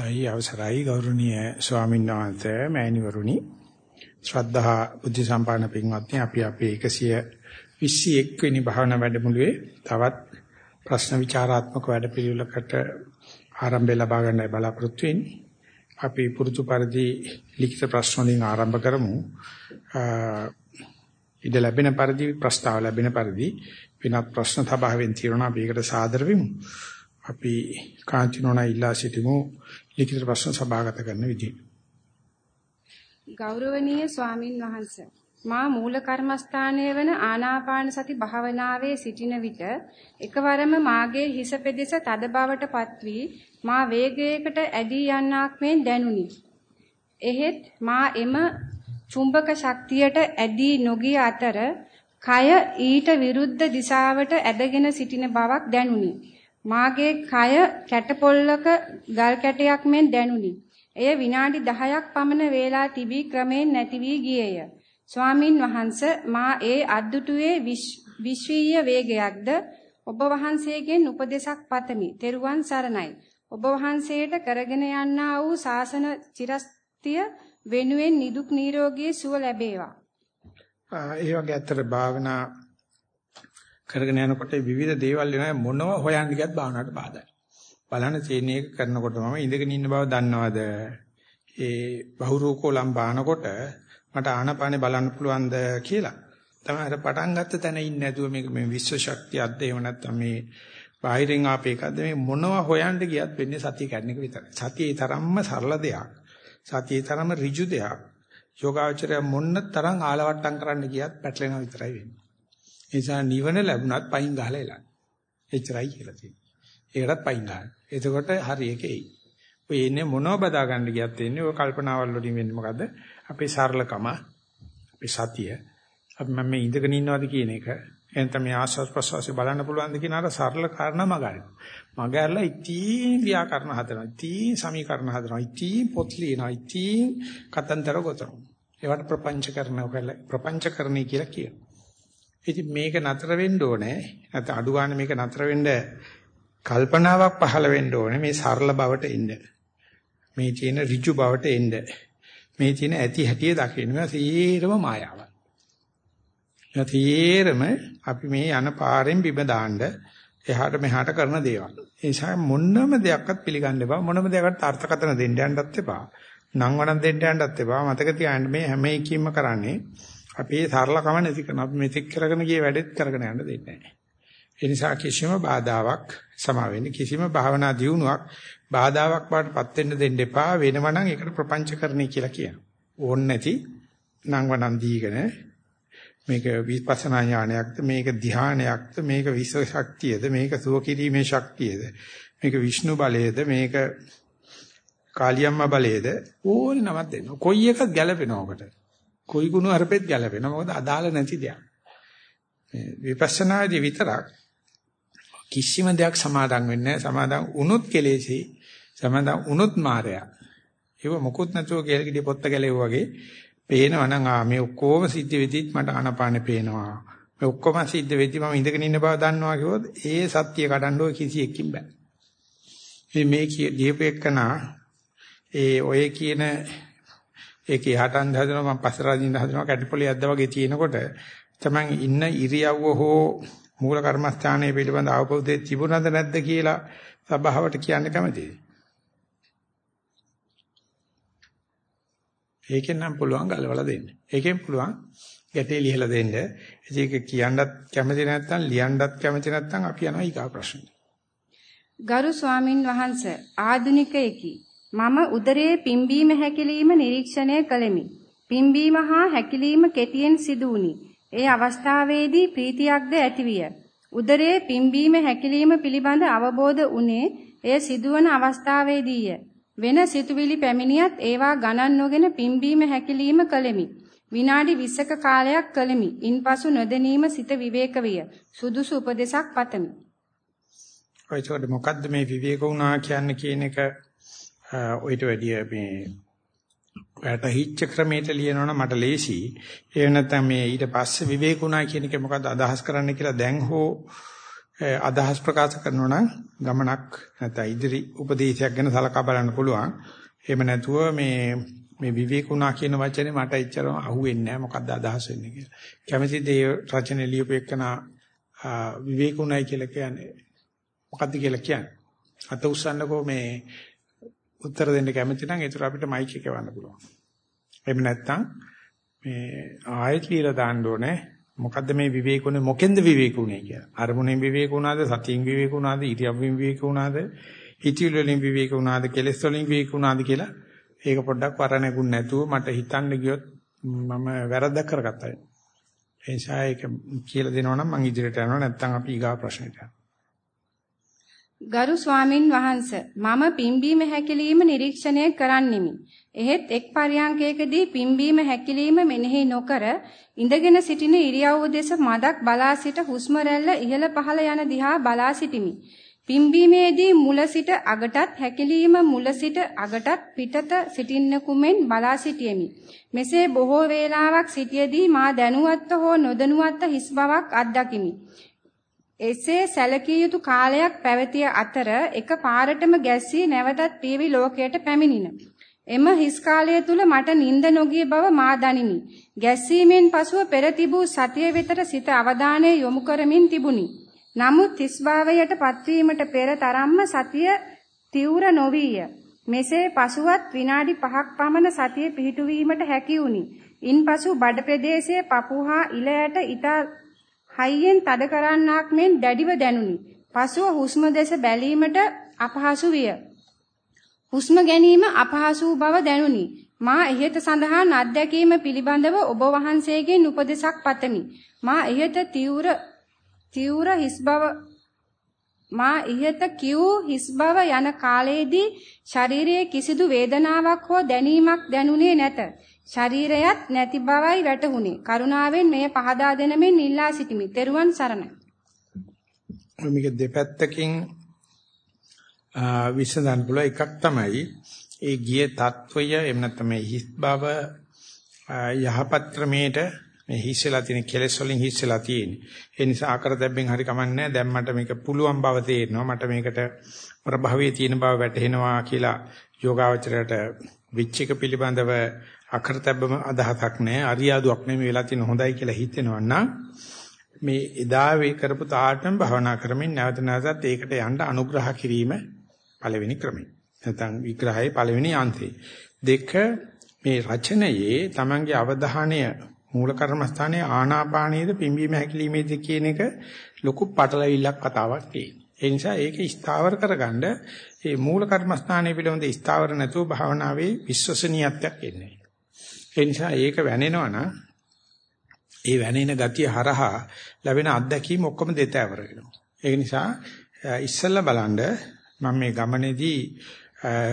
දෛ අවසරයි ගෞරවනීය ස්වාමීන් වහන්සේ මෑණිවරුනි ශ්‍රද්ධා බුද්ධ සම්පන්න පින්වත්නි අපි අපේ 121 වෙනි භාවනා වැඩමුළුවේ තවත් ප්‍රශ්න විචාරාත්මක වැඩපිළිවෙලකට ආරම්භය ලබා ගන්නයි බලාපොරොත්තු වෙන්නේ. අපි පුරුදු පරිදි ලිඛිත ප්‍රශ්න වලින් ආරම්භ කරමු. ඉඩ ලැබෙන පරිදි ප්‍රස්තාව ලැබෙන පරිදි වෙනත් ප්‍රශ්න සභාවෙන් తీරණ අපි ඒකට සාදර වෙමු. අපි කාන්තිනෝනා ඉල්ලා සිටිමු ලිඛිත ප්‍රශ්න සභාගත කරන විදිහ. ගෞරවනීය ස්වාමින් වහන්සේ මා මූල කර්මස්ථානයේ වන ආනාපාන සති භාවනාවේ සිටින විට එකවරම මාගේ හිස පෙදෙස තද බවට පත්වී මා වේගයකට ඇදී යන්නක් මෙන් දැනුනි. එහෙත් මා එම චුම්බක ශක්තියට ඇදී නොගිය අතර කය ඊට විරුද්ධ දිශාවට ඇදගෙන සිටින බවක් දැනුනි. මාගේ කය කැටපොල්ලක ගල් කැටයක් මෙන් දැනුනි. එය විනාඩි 10ක් පමණ වේලා තිබී ක්‍රමෙන් නැති වී ගියේය. ස්වාමින් වහන්සේ මා ඒ අද්දුටුවේ විශ්වීය වේගයක්ද ඔබ වහන්සේගෙන් උපදේශක් පතමි. තෙරුවන් සරණයි. ඔබ වහන්සේට කරගෙන යන්නා වූ ශාසන චිරස්තිය වෙනුවෙන් නිදුක් නිරෝගී සුව ලැබේවා. ඒ වගේ අතර භාවනා කරගෙන යනකොට විවිධ දේවල් වෙනවා මොනව හොයන්න ගියත් භාවනාවට බාධායි. බලන්න චේන එක කරනකොට මම ඉඳගෙන ඉන්න බව දන්නවද? ඒ බහුරූකෝලම් බානකොට මට ආනපානේ බලන්න පුළුවන්ද කියලා. තමයි අර පටන් ගත්ත තැන ඉන්නේ නැතුව මේක මේ විශ්ව ශක්තියක්ද එහෙම නැත්නම් මේ බාහිරින් ආපේකක්ද මේ මොනව හොයන්න ගියත් වෙන්නේ සතිය කැඩන එක විතරයි. සතියේ තරම්ම සරල දෙයක්. සතියේ තරම්ම ඍජු දෙයක්. යෝගාචරය මොන්න තරම් ආලවට්ටම් කරන්න ගියත් පැටලෙනවා විතරයි වෙන්නේ. ඒ නිසා නිවන ලැබුණත් පයින් ගහලා එලන්න. එච්චරයි කියලා තියෙන්නේ. ඒකටත් පයින් ගන්න. එතකොට හරි එකේයි. ඔය ඉන්නේ මොනව බදා ගන්න ගියත් එන්නේ ඔය කල්පනාවල් වලින් වෙන්නේ මොකද්ද? අපේ සරලකම, අපේ සතිය. අපි මම මේ ඉඳගෙන ඉන්නවද කියන එක එතන මේ ආස්වාස් ප්‍රසවාසය බලන්න පුළුවන්ද කියන අර සරල කාරණා මගහරින. මගහැරලා ඉතින් ව්‍යාකරණ හදනවා. ඉතින් සමීකරණ හදනවා. ඉතින් පොත් ලියනවා. ඉතින් කතන්දර ගොතනවා. ඒවට ප්‍රපංච කරනවා ප්‍රපංචකරණී කියලා කියනවා. ඉතින් මේක නතර වෙන්න ඕනේ. නැත්නම් අඩු ගන්න මේක නතර වෙන්න කල්පනාවක් පහළ වෙන්න ඕනේ මේ සරල බවට එන්න. මේ තියෙන ඍජු බවට එන්න. මේ තියෙන ඇති හැටිය දකින්න. මේ සීරම මායාවක්. යතීරම අපි මේ යන පාරෙන් බිම දාන්න එහාට මෙහාට කරන දේවල්. ඒ නිසා මොනම දෙයක්වත් පිළිගන්න එපා. මොනම දෙයක්වත් අර්ථකථන දෙන්න යන්නත් එපා. නම් වණන් දෙන්න යන්නත් එපා. මතක තියාගන්න මේ හැම එකකින්ම කරන්නේ අපේ සරලකම නැති කරන අපි මෙතෙක් කරගෙන ගිය වැඩෙත් කරගෙන යන්න දෙන්නේ නැහැ. ඒ නිසා කිසිම බාධාවක් සමා වෙන්නේ කිසිම භාවනා දියුණුවක් බාධාවක් වඩපත් වෙන්න දෙන්න එපා වෙනවනම් ඒකට ප්‍රපංචකරණي කියලා කියනවා. ඕන් නැති නම් වණන් දීගෙන මේක විපස්සනා ඥානයක්ද මේක ධානයක්ද මේක විශ්ව ශක්තියද මේක සුව කිරීමේ ශක්තියද මේක විෂ්ණු බලයේද මේක කාලියම්මා බලයේද ඕනේ නමක් දෙන්න. කොයි එකක් ගැලපෙනව ඔකට? කොයි ගුණ අරපෙත් ගැලපෙනවා. මොකද අදාළ නැති දෙයක්. මේ විපස්සනාදී විතරක් කිසිම දෙයක් සමාදන් වෙන්නේ නැහැ. සමාදන් වුණොත් කෙලෙසි, සමාදන් වුණොත් මායя. ඒව මොකොත් නැතුව කෙලකිඩි පොත්ත ගැලෙව වගේ පේනවා නම් ආ මේ ඔක්කොම සිද්ධ වෙදිත් මට ආනපානේ පේනවා. මේ ඔක්කොම සිද්ධ වෙදි මම ඉඳගෙන ඉන්න බව දන්නවා කිව්වොත් ඒ සත්‍ය කඩන්න ඔය කිසි එකකින් බෑ. මේ මේ දීපේකනා ඒ ඔය කියන ඒකේ හටන් හදනවා මම පස්සරාදින්න හදනවා කැටිපොලි ඇද්දා වගේ තියෙනකොට තමයි ඉන්න ඉරියව්ව හෝ මූල කර්මස්ථානයේ පිළිබඳ අවබෝධය තිබුණද නැද්ද කියලා සභාවට කියන්න කැමතියි. ඒකෙන් නම් පුළුවන් ගලවලා දෙන්න. ඒකෙන් පුළුවන් ගැටේ ලියලා දෙන්න. ඒක කියන්නත් කැමති නැත්නම් ලියන්නත් කැමති නැත්නම් අපි යනවා ඊගා ප්‍රශ්නෙට. ගරු ස්වාමින් වහන්සේ ආධුනිකයෙකි මම උදරයේ පිම්බීම හැකිලිම නිරීක්ෂණය කළෙමි. පිම්බීම හා හැකිලිම කෙටියෙන් සිදු වුනි. ඒ අවස්ථාවේදී ප්‍රීතියක්ද ඇතිවිය. උදරයේ පිම්බීම හැකිලිම පිළිබඳ අවබෝධ වුණේ එය සිදුවන අවස්ථාවේදීය. වෙන සිතුවිලි පැමිණියත් ඒවා ගණන් නොගෙන පිම්බීම හැකිලිම කළෙමි. විනාඩි 20ක කාලයක් කළෙමි. ඉන්පසු නොදැනීම සිත විවේක විය. සුදුසු උපදේශක් පතමි. ඔයචොඩ මොකද්ද මේ විවේක වුණා කියන්නේ කියන එක ඔయిత වැඩිය මේ වැටහිච්ච ක්‍රමයට ලියනවනම් මට ලේසි. ඒ නැත්නම් මේ ඊට පස්සේ විවේකුණා කියන එක මොකද්ද අදහස් කරන්න කියලා දැන් හෝ අදහස් ප්‍රකාශ කරනවා නම් ගමනක් නැත්නම් ඉදිරි උපදේශයක් ගැන සලකා බලන්න පුළුවන්. එහෙම නැතුව මේ මේ විවේකුණා කියන වචනේ මට එච්චරම අහුවෙන්නේ නැහැ මොකක්ද අදහස් වෙන්නේ කියලා. කැමැතිද ඒ රචන ලියුපෙකන විවේකුණයි කියලා කියන්නේ මොකක්ද කියලා කියන්නේ. අත උස්සන්නකෝ මේ උත්තර දෙන්න කැමති නම් ඒතර අපිට මයික් එක වන්න පුළුවන්. එහෙම නැත්නම් මේ ආයෙත් ලියලා දාන්න ඕනේ මොකද්ද මේ විවේකුනේ මොකෙන්ද විවේකුනේ කියලා. අරමුණෙන් විවේකුණාද සතියෙන් විවේකුණාද ඉරියව්වෙන් විවේකුණාද හිතවිලි වලින් විවේකුණාද කෙලෙස් වලින් විවේකුණාද කියලා ඒක පොඩ්ඩක් වරණකුන් නැතුව මට හිතන්න ගියොත් මම වැරද්දක් කරගත්තා. ඒ නිසා ඒක කියලා දෙනවා නම් මම ඉදිරියට යනවා නැත්නම් අපි ඊගා ප්‍රශ්නෙට යනවා. ගරු ස්වාමින් වහන්ස මම පිම්බීම හැකිලිම නිරීක්ෂණය කරන්නෙමි. එහෙත් එක් පරියන්කයකදී පිම්බීම හැකිලිම මෙනෙහි නොකර ඉඳගෙන සිටින ඉරියව්ව දෙස මදක් බලා සිට හුස්ම රැල්ල ඉහළ පහළ යන දිහා බලා සිටිමි. පිම්බීමේදී මුල සිට අගටත් හැකිලිම මුල සිට අගටත් පිටත සිටින්නකුමෙන් බලා සිටියෙමි. මෙසේ බොහෝ වේලාවක් සිටියේදී මා දැනුවත්ව හෝ නොදැනුවත්ව හිස් බවක් අත්දකිමි. එසේ සැලකිය යුතු කාලයක් පැවතිය අතර එක පාරටම ගැස්සී නැවතත් පියවි ලෝකයට පැමිණින. එම හිස් කාලය තුල මට නිින්ද නොගිය බව මා දනිමි. ගැස්සීමෙන් පසුව පෙර තිබූ සතිය වෙතට සිත අවධානය යොමු කරමින් තිබුණි. නමුත් හිස් භාවයට පත්වීමට පෙර තරම්ම සතිය තීව්‍ර නොවිය. මෙසේ පසුවත් විනාඩි 5ක් පමණ සතිය පිහිටුවීමට හැකි වුණි. ඉන්පසු බඩ ප්‍රදේශයේ පපුහා ඉලයට ඊට හයියෙන් තද කරන්නාක් මෙන් දැඩිව දැනුනි. පසුව හුස්ම දෙස බැලීමට අපහසු විය. හුස්ම ගැනීම අපහසු බව දැනුනි. මා ඉහත සඳහන් අත්දැකීම පිළිබඳව ඔබ වහන්සේගෙන් උපදෙසක් පතමි. මා ඉහත තීව්‍ර තීව්‍ර හිස් බව මා ඉහත කිව් හිස් බව යන කාලයේදී ශරීරයේ කිසිදු වේදනාවක් හෝ දැනීමක් දැනුනේ නැත. ශරීරයත් නැති බවයි වැටහුණේ. කරුණාවෙන් මෙය පහදා දෙන මෙන් ඉල්ලා සිටිමි. ත්වන් සරණයි. මේක දෙපැත්තකින් විසඳන්න පුළුවන් එකක් තමයි ඒ ගියේ తত্ত্বය එහෙම නැත්නම් මේ හිස් බව යහපත් ක්‍රමයට මේ හිස්සලා තියෙන කෙලෙස් වලින් හිස්සලා තියෙන. ඒ නිසා ආකර දෙබ්බෙන් හරි කමන්නේ නැහැ. දැන් මට මේක පුළුවන් බව තේරෙනවා. මට මේකට ප්‍රභවයේ තියෙන බව වැටහෙනවා කියලා යෝගාවචරයට විච්චික පිළිබඳව අකරතැබ්බම අදහසක් නැහැ අරියාදුවක් නෙමෙයි වෙලා තියෙන හොඳයි කියලා හිතෙනවා නම් මේ එදා වේ කරපු තාටම භවනා කරමින් නැවත නැවතත් ඒකට යන්න අනුග්‍රහ කිරීම පළවෙනි ක්‍රමය. නැත්නම් විග්‍රහයේ පළවෙනි අන්තය. දෙක මේ රචනයේ Tamange අවධානය මූල කර්මස්ථානයේ ආනාපානයේද පිම්බීම හැකිලිමේද කියන එක ලොකු පටලවිල්ලක් කතාවක් තියෙනවා. ඒ නිසා ඒක ස්ථාවර කරගන්න මේ මූල කර්මස්ථානයේ පිළිබඳ ස්ථාවර නැතුව භාවනාවේ විශ්වසනීයත්වයක් එන්නේ. ඒ නිසා ඒක වැනෙනවා නම් ඒ වැනෙන ගතිය හරහා ලැබෙන අත්දැකීම් ඔක්කොම දෙතෑවර වෙනවා. ඒ නිසා ඉස්සෙල්ලා බලන්න මම මේ ගමනේදී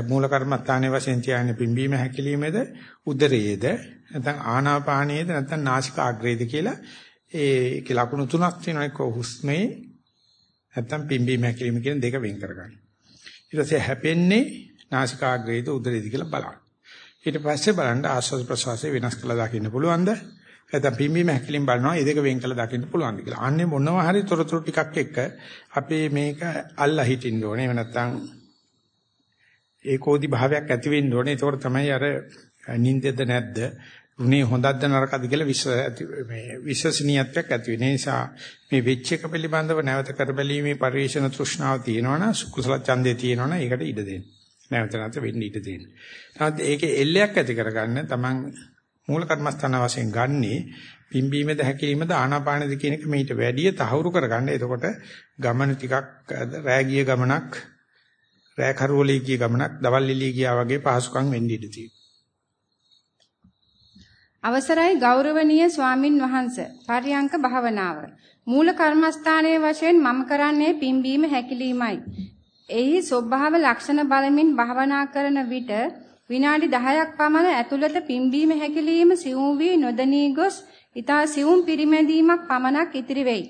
මූල කර්මස්ථානයේ වශයෙන් තියාගෙන පිම්බීම හැකිලීමේද උදරයේද නැත්නම් ආනාපානයේද නැත්නම් නාසිකාග්‍රේද කියලා ඒකේ ලකුණු තුනක් තියෙනවා එක්ක හුස්මේ නැත්නම් පිම්බීම හැකිලිම කියන දෙක වෙන් කරගන්න. ඊට පස්සේ හැපෙන්නේ නාසිකාග්‍රේද උදරයේද කියලා බලන්න. ඊට පස්සේ බලන්න ආස්වාද ප්‍රසවාසය වෙනස් කළා දකින්න පුළුවන්ද? නැත්නම් පිම්බීම හැකිලින් බලනවා ඒ දෙක වෙන් කළා දකින්න පුළුවන්ද කියලා. අන්නේ මොනවා හරි තොරතුරු ටිකක් එක්ක අපි මේක අල්ලා හිටින්න ඕනේ. එහෙම නැත්නම් ඒකෝදි භාවයක් ඇති වෙන්න ඕනේ. ඒතකොට තමයි අර නින්දෙද නැද්ද? උනේ හොඳක්ද නරකද කියලා විශ්ව මේ විශ්වසනීයත්වයක් ඇති වෙන නිසා මේ වෙච්ච එක පිළිබඳව නැවත කරබැලීමේ පරිශන තෘෂ්ණාව තියෙනවනම් කුසල ඡන්දේ තියෙනවනම් ඒකට ඉඩ දෙන්න. නැවත නැවත වෙන්න ඉඩ දෙන්න. නැත්නම් ඒකේ එල්ලයක් ඇති කරගන්න තමන් මූල කර්මස්ථාන වශයෙන් ගන්නේ පිම්බීමද හැකිරීමද ආනාපානද කියන එක මීට වැඩිය තහවුරු කරගන්න. එතකොට ගමන ටිකක් රෑ ගමනක් රෑ කරවලී ගිය ගමනක් දවල් එළිය ගියා වගේ පහසුකම් වෙන්න ඉඩ තියෙනවා. අවසරයි ගෞරවනීය ස්වාමින් වහන්සේ පරියංක භාවනාව මූල කර්මස්ථානයේ වශයෙන් මම කරන්නේ පිම්බීම හැකිලීමයි එහි ස්වභාව ලක්ෂණ බලමින් භාවනා කරන විට විනාඩි 10ක් පමණ ඇතුළත පිම්බීම හැකිලිම සිවුම් වී නොදනී ගොස් ඊතා සිවුම් පිරිමැදීමක් පමණක් ඉතිරි වෙයි.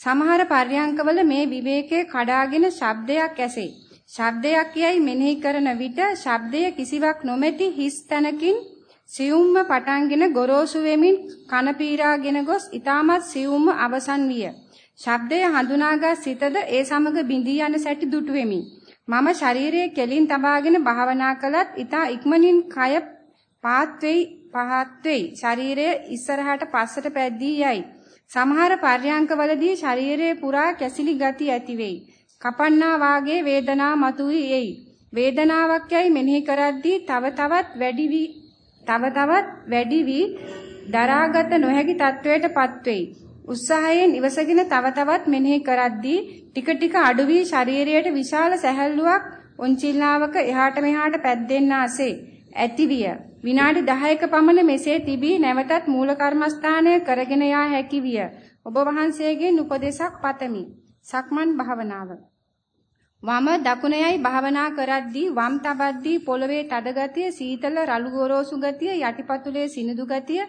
සමහර පර්යංකවල මේ විවේකයේ කඩාගෙන ශබ්දයක් ඇසේ. ශබ්දයක් යයි මෙනෙහි කරන විට ශබ්දය කිසිවක් නොමැති හිස් තැනකින් සියුම්ම පටන්ගෙන ගොරෝසු වෙමින් කන පීරාගෙන ගොස් ඊටමත් සියුම්ම අවසන් විය. ශබ්දය හඳුනාගත් සිතද ඒ සමග බිඳී යන සැටි දුටුවෙමි. මම ශරීරයේ කෙලින් තබාගෙන භාවනා කළත් ඊතා ඉක්මනින් කය පාත් වෙයි පහත් වෙයි. ශරීරය ඉස්සරහට පස්සට පැද්දී යයි. සමහර පර්යංකවලදී ශරීරයේ පුරා කැසිලි ගති ඇති වෙයි. කපන්නා වාගේ වේදනා මතුවී එයි. වේදනාවක් යයි මෙනෙහි කරද්දී තව තවත් වැඩි වී තව තවත් වැඩි වී දරාගත නොහැකි තත්වයටපත් වෙයි. උත්සාහයෙන් ඉවසගෙන තව තවත් මෙනෙහි කරද්දී ටික ටික අඩු වී ශරීරයට විශාල සැහැල්ලුවක් ඔන්චිල්ලාවක එහාට මෙහාට පැද්දෙන්නාසේ ඇතිවිය. විනාඩි 10ක පමණ මෙසේ තිබී නැවතත් මූල කර්මස්ථානය කරගෙන යා හැකි විය. ඔබ වහන්සේගෙන් උපදේශක් පතමි. සක්මන් භාවනාව. වම දකුණයයි භාවනා කරද්දී වම් තබද්දී පොළවේ තද ගතිය, සීතල රළු ගොරෝසු ගතිය, යටිපතුලේ සිනිඳු ගතිය,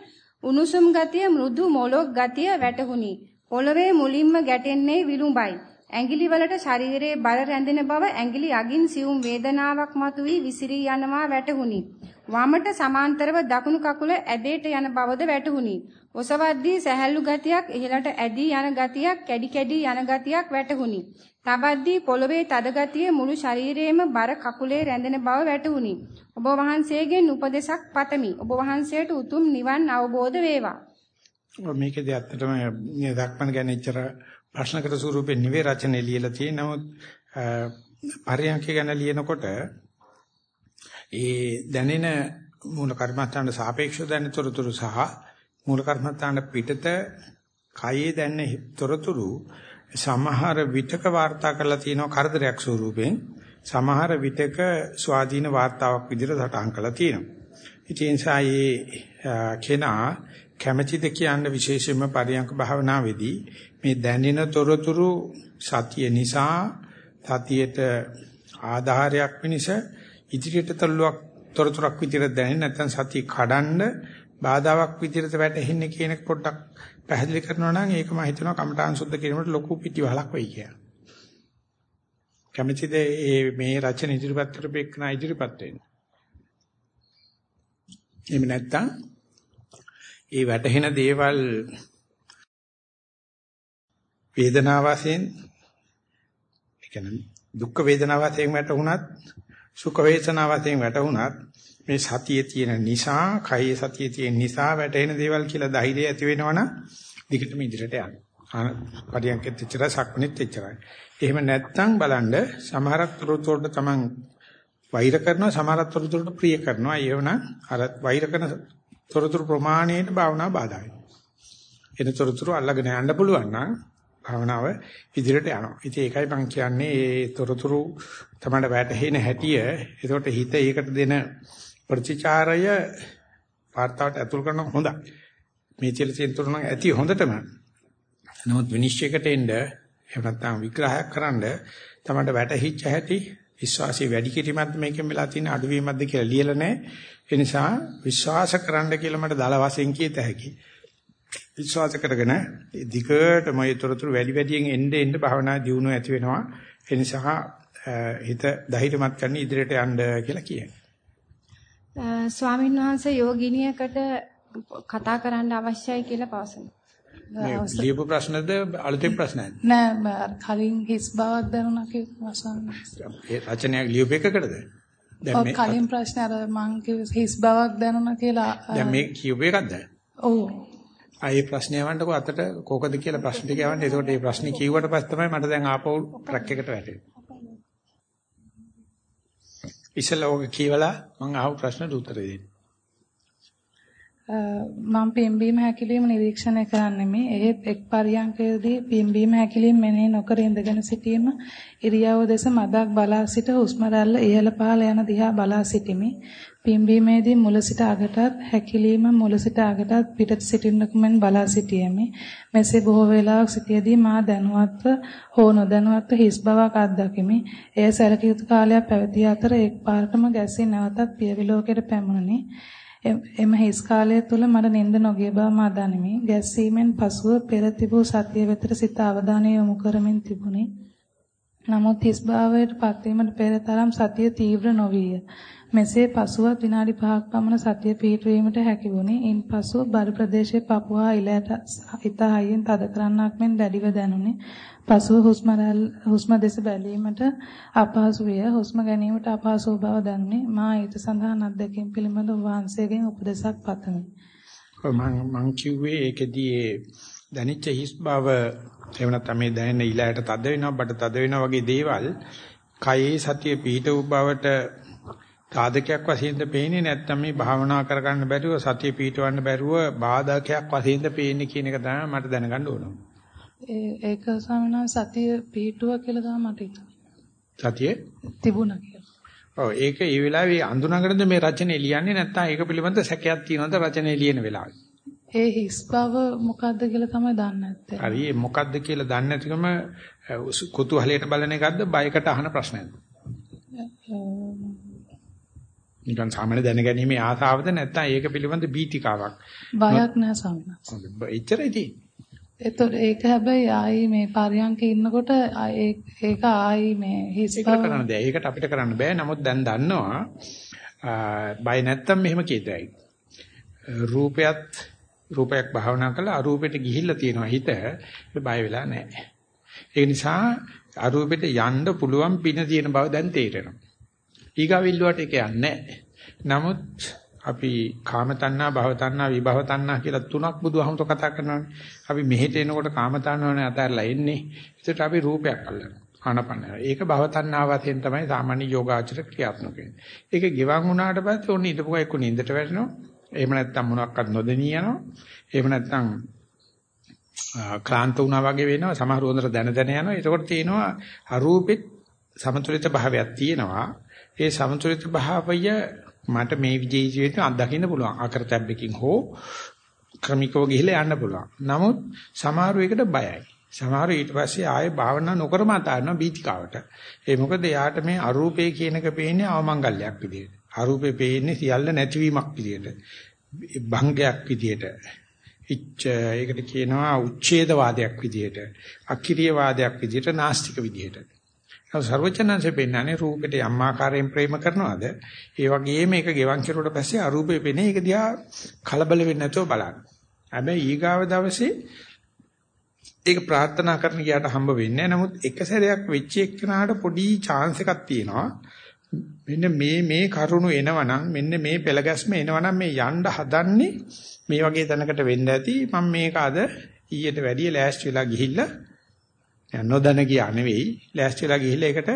උණුසුම් ගතිය, මෘදු මොලොක් ගතිය වැටහුණි. පොළවේ මුලින්ම ගැටෙන්නේ විලුඹයි. ඇඟිලි වලට ශරීරයේ බර රැඳෙන බව ඇඟිලි අගින් සියුම් වේදනාවක් මතුවී විසිරී යනවා වැටහුණි. වමට සමාන්තරව දකුණු කකුල ඇදේට යන බවද වැටහුණි. ඔසවද්දී සැහැල්ලු ගතියක් ඉහළට ඇදී යන ගතියක් කැඩි කැඩි යන ගතියක් වැටහුණි. තබද්දී පොළවේ තද ගතිය මුළු ශරීරයේම බර කකුලේ රැඳෙන බව වැටහුණි. ඔබ වහන්සේගෙන් උපදේශක් පතමි. ඔබ වහන්සේට උතුම් නිවන් අවබෝධ වේවා. මේකදී ඇත්තටම මේ දක්මන ගැන ඉච්චර ප්‍රශ්නකට ස්වරූපේ නිවේ රචනය ලියලා තියෙන නමුත් පරියන්ක ගැන ලියනකොට ඒ දැනෙන මූල කර්මස්ථානට සාපේක්ෂව දැනෙන තොරතුරු සහ මූල කර්මස්ථාන පිටත කයේ දැනෙන තොරතුරු සමහර විතක වාර්තා කරලා තියෙනවා කරදරයක් ස්වරූපෙන් සමහර විතක ස්වාධීන වාර්තාවක් විදිහට සටහන් කරලා තියෙනවා. ඉතින් සායේ කෙනා කැමැතිද කියන්න විශේෂයෙන්ම පරියන්ක භාවනාවේදී මේ දැනෙන තොරතුරු සතිය නිසා සතියට ආධාරයක් වෙනස ඉදිරියට තල්ලුවක් තොරතුරක් විදිහට දැනෙන්නේ නැත්නම් සතිය කඩන්න බාධාවක් විදිහට වැටෙන්නේ කියන එක පොඩ්ඩක් පැහැදිලි කරනවා නම් ඒක මම හිතනවා කමඨාන් සුද්ධ කිරීමට ලොකු පිටිවහලක් වෙයි කියලා. කැමැතිද මේ මේ රචන ඉදිරිපත් කරපේකන ඉදිරිපත් වෙන්න. එහෙම නැත්නම් ඒ වැටහෙන දේවල් වේදනාව වශයෙන් ඒ කියන්නේ දුක් වේදනාව වශයෙන් වැටුණත් සුඛ වේදනාව වශයෙන් වැටුණත් මේ සතියේ තියෙන නිසා, කයේ සතියේ තියෙන නිසා වැටෙන දේවල් කියලා ධෛර්යය ඇති වෙනවනම් දිගටම ඉදිරියට යන්න. පරියන්කෙත් එච්චරයි, සක්මනෙත් එච්චරයි. එහෙම නැත්නම් බලන්න සමහරක් තොරතුරුට තමන් වෛර කරනවා, සමහරක් තොරතුරුට ප්‍රිය කරනවා. ඒවනම් අර වෛර කරන තොරතුරු ප්‍රමාණයට භාවනාව බාධා වෙනවා. එන තොරතුරු අල්ලගෙන යන්න පුළුවන් නම් භාවනාව ඉදිරියට යනවා. ඉතින් ඒකයි මම කියන්නේ මේ තොරතුරු තමයි වැටහෙන හැටිය. ඒකට හිත ඒකට දෙන ප්‍රතිචාරය වාර්තාවට ඇතුල් කරන හොඳයි. මේ චිල චින්තන නම් ඇති හොඳටම. නමුත් විනිශ්චයකට එන්න එහෙම නැත්නම් විග්‍රහයක් කරන්න තමයි වැටහිච්ච හැටි විශ්වාසය වැඩි කිරීමත් මේකෙන් වෙලා තියෙන අඩුවීමක්ද කියලා ලියලා නැහැ. ඒ නිසා විශ්වාස කරන්න කියලා මට දල වශයෙන් කියත හැකියි. විශ්වාස කරගෙන දිගට මේ තොරතුරු වැඩි වැඩියෙන් එන්න එන්න භාවනා දියුණුව ඇති වෙනවා. ඒ නිසා හිත ධෛර්යමත් කරන්න ඉදිරියට යන්න කියලා කියනවා. ස්වාමීන් වහන්සේ යෝගිනියකට කතා කරන්න අවශ්‍යයි කියලා පවසනවා. ලියපු ප්‍රශ්නද අලුතෙන් ප්‍රශ්නද? නෑ කලින් හිස් බවක් දැනුණා කියලා ඒ රචනයක් ලියපු එකකටද? දැන් මේ කලින් ප්‍රශ්න අර මං හිස් බවක් දැනුණා කියලා දැන් මේ කියපු එකක්ද? ඔව්. ආයේ ප්‍රශ්නය වන්නකො අතට කෝකද කියලා ප්‍රශ්න ටික යවන්න. ඒකට මේ ප්‍රශ්නේ කිව්වට පස්සේ තමයි මට දැන් ආපහු ට්‍රැක් එකට වැටෙන්නේ. ඉස්සෙල්ලා ඔක කියවලා මම අහපු ප්‍රශ්නට උත්තර දෙන්න. මම පිම්බීම හැකිලිම නිරීක්ෂණය කරන්නේ මේ. එහෙත් එක් පරියන්කයේදී පිම්බීම හැකිලිම මෙනෙහි නොකර ඉඳගෙන සිටීම ඉරියව්ව දෙස මදක් බලා සිට හුස්ම රැල්ල ඉහළ පහළ යන දිහා බලා සිටිමි. පිම්බීමේදී මුල සිට අගටත් හැකිලිම මුල සිට අගටත් පිටත සිටින්නකුමෙන් බලා සිටියෙමි. මෙසේ බොහෝ වේලාවක් සිටියේදී මා දැනුවත්ව හෝ නොදැනුවත්ව හිස් බවක් අත්දකිමි. එය සැලකිය යුතු කාලයක් පැවතිය අතර එක්පාරටම ගැසී නැවතත් පියවිලෝකයට පැමුණුනි. එම හිස් කාලය තුල මට නිින්ද නොගිය බව මා දනිමි. ගැස්සීමෙන් පසුව පෙර තිබූ සතිය වෙතට සිත අවධානය යොමු කරමින් තිබුණි. නමුත් හිස් භාවයට පත්වීමට පෙර තරම් සතිය තීව්‍ර නොවිය. මෙසේ පසුවත් විනාඩි 5ක් පමණ සතිය පිහිටුවීමට හැකි වුණි. ඉන්පසු බර ප්‍රදේශයේ පපුවා ඉලයට හිත හයියෙන් තද කරන්නක් මෙන් දැඩිව දැනුනි. පසුව හුස්ම හුස්ම දෙස බැලීමට අපහසු විය. හුස්ම ගැනීමට අපහසු බව දැනුනි. මා ඊට සඳහන් අත්දැකීම් පිළිබඳ වහන්සේගෙන් උපදෙසක් පතමි. මම මං කිව්වේ ඒකෙදී දැනිච්ච හිස් බව එහෙම නැත්නම් මේ දැනෙන ඉලයට තද වෙනවා බඩ තද වෙනවා වගේ දේවල් කයේ සතිය පිහිට වූ බවට සාධකයක් වශයෙන්ද පේන්නේ නැත්නම් මේ භාවනා කරගන්න බැරුව සතිය පිහිටවන්න බැරුව බාධකයක් වශයෙන්ද පේන්නේ කියන එක තමයි මට දැනගන්න ඕන. ඒක ස්වාමීන් සතිය පිහිටුව කියලා තමයි මට හිතෙන්නේ. සතිය තිබුණා කියලා. ඔව් ඒක ඒ වෙලාවේ අඳුනගෙනද මේ රචනය ලියන්නේ නැත්නම් ඒක පිළිබඳ සැකයක් තියෙනවද රචනය ලියන වෙලාවේ? ඒ හිස් බව මොකද්ද කියලා තමයි දන්නේ නැත්තේ. හරි ඒ මොකද්ද කියලා දන්නේ නැතිකම කුතුහලයට බලන එකක්ද බයකට අහන ප්‍රශ්නයක්ද? නිකන් සාමාන්‍ය දැනගැනීමේ ආසාවද නැත්නම් ඒක පිළිබඳ බීතිකාවක්? බයක් නෑ සම්මත. එච්චරයි තියෙන්නේ. එතකොට ඒක හැබැයි ආයි මේ පරියන්කේ ඉන්නකොට ඒක ආයි මේ හිස් ඒක කරන්න බෑ. ඒකට අපිට කරන්න බෑ. නමුත් දැන් දන්නවා බය නැත්තම් මෙහෙම කියතයි. රූපයත් රූපයක් භාවනා කළා අරූපෙට ගිහිල්ලා තියෙනවා හිත. බය වෙලා නැහැ. ඒ නිසා අරූපෙට යන්න පුළුවන් පින තියෙන බව දැන් තේරෙනවා. ඊගාවිල්ලුවට ඒක යන්නේ නමුත් අපි කාම තණ්හා භව තණ්හා විභව තණ්හා කියලා තුනක් බුදුහමතු කතා කරනවානේ. අපි මෙහෙට එනකොට කාම තණ්හාවනේ අතහැරලා එන්නේ. ඒකට අපි රූපයක් අල්ලනවා. ආනපන. ඒක භව තණ්හා වශයෙන් තමයි සාමාන්‍ය යෝගාචර ක්‍රියාත්මක වෙන්නේ. ඒක ගෙවන් වුණාට පස්සේ ඔන්න ඉඳපුවා එක්ක නින්දට වැටෙනවා. එහෙම නැත්නම් මොනක්වත් නොදෙනී යනවා. එහෙම නැත්නම් ක්ලාන්ත වුණා වගේ වෙනවා. සමහර හොඳට දැන දැන යනවා. ඒකකොට තියෙනවා අරූපෙත් සමතුලිත භාවයක් තියෙනවා. ඒ සමතුලිත භාවය මට මේ විජේ ජීවිතය අත්දකින්න පුළුවන්. අකරතැබ්බකින් හෝ ක්‍රමිකව ගිහිල්ලා යන්න පුළුවන්. නමුත් සමහර වෙකට බයයි. සමහර ඊට පස්සේ ආයේ භාවනා නොකරම අතාරනවා බීතිකාවට. ඒ මොකද යාට මේ අරූපේ කියන එක පේන්නේ අවමංගල්‍යයක් විදියට. අරූපේ පේන්නේ සියල්ල නැතිවීමක් විදියට. භංගයක් විදියට. ඉච්ඡ ඒකට කියනවා උච්ඡේදවාදයක් විදියට. අකිරිය වාදයක් විදියට නාස්තික විදියට. සර්වචනංශේ පෙන්නන්නේ රූපෙට යම් ආකාරයෙන් ප්‍රේම කරනවාද ඒ වගේම මේක ගෙවන් කෙරුවට පස්සේ අරූපේ පෙනේ ඒක දිහා කලබල වෙන්නේ නැතුව බලන්න. හැබැයි ඊගාව දවසේ ඒක ප්‍රාර්ථනා කරන්න ගියාට හම්බ වෙන්නේ නමුත් එක සැරයක් වෙච්ච එක්කනට පොඩි chance එකක් තියෙනවා. මෙන්න මේ මේ කරුණු එනවනම් මෙන්න මේ පෙළගැස්ම එනවනම් මේ යන්න හදන්නේ මේ වගේ තැනකට වෙන්න ඇති මම මේක අද ඊට වැඩිය ලෑස්ති වෙලා ගිහිල්ලා නොදැන ගියා නෙවෙයි ලෑස්ති වෙලා ගිහිල්ලා ඒකට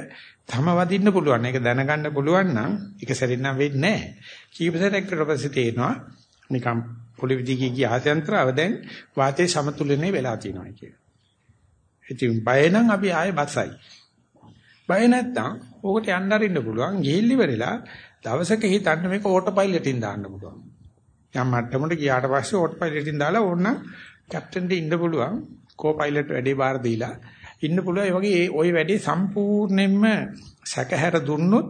තම වදින්න පුළුවන්. ඒක දැනගන්න පුළුවන් නම් ඒක සැරින් නම් වෙන්නේ නැහැ. කීප සැරයක් ඊට පස්සේ තේනවා නිකම් පොළොවේ දිගේ ගිය ආසයන්තරව දැන් වාතයේ සමතුලනේ වෙලා තියෙනවා කියන. ඉතින් බය නම් අපි ආයේ බසයි. බය නැත්තම් ඕකට යන්න අරින්න පුළුවන්. ගිහිල්ලි වෙරලා දවසක හිතන්න මේක ඕටෝ පයිලට්ින් දාන්න පුළුවන්. යම් මට්ටමකට ගියාට පස්සේ ඕටෝ පයිලට්ින් දාලා ඕන්න කැප්ටන්ට ඉන්න පුළුවන්. කෝ පයිලට් වැඩේ බාර දීලා ඉන්න පුළුවන්. ඒ වගේ ওই වැඩේ සම්පූර්ණයෙන්ම සැකහැර දුන්නොත්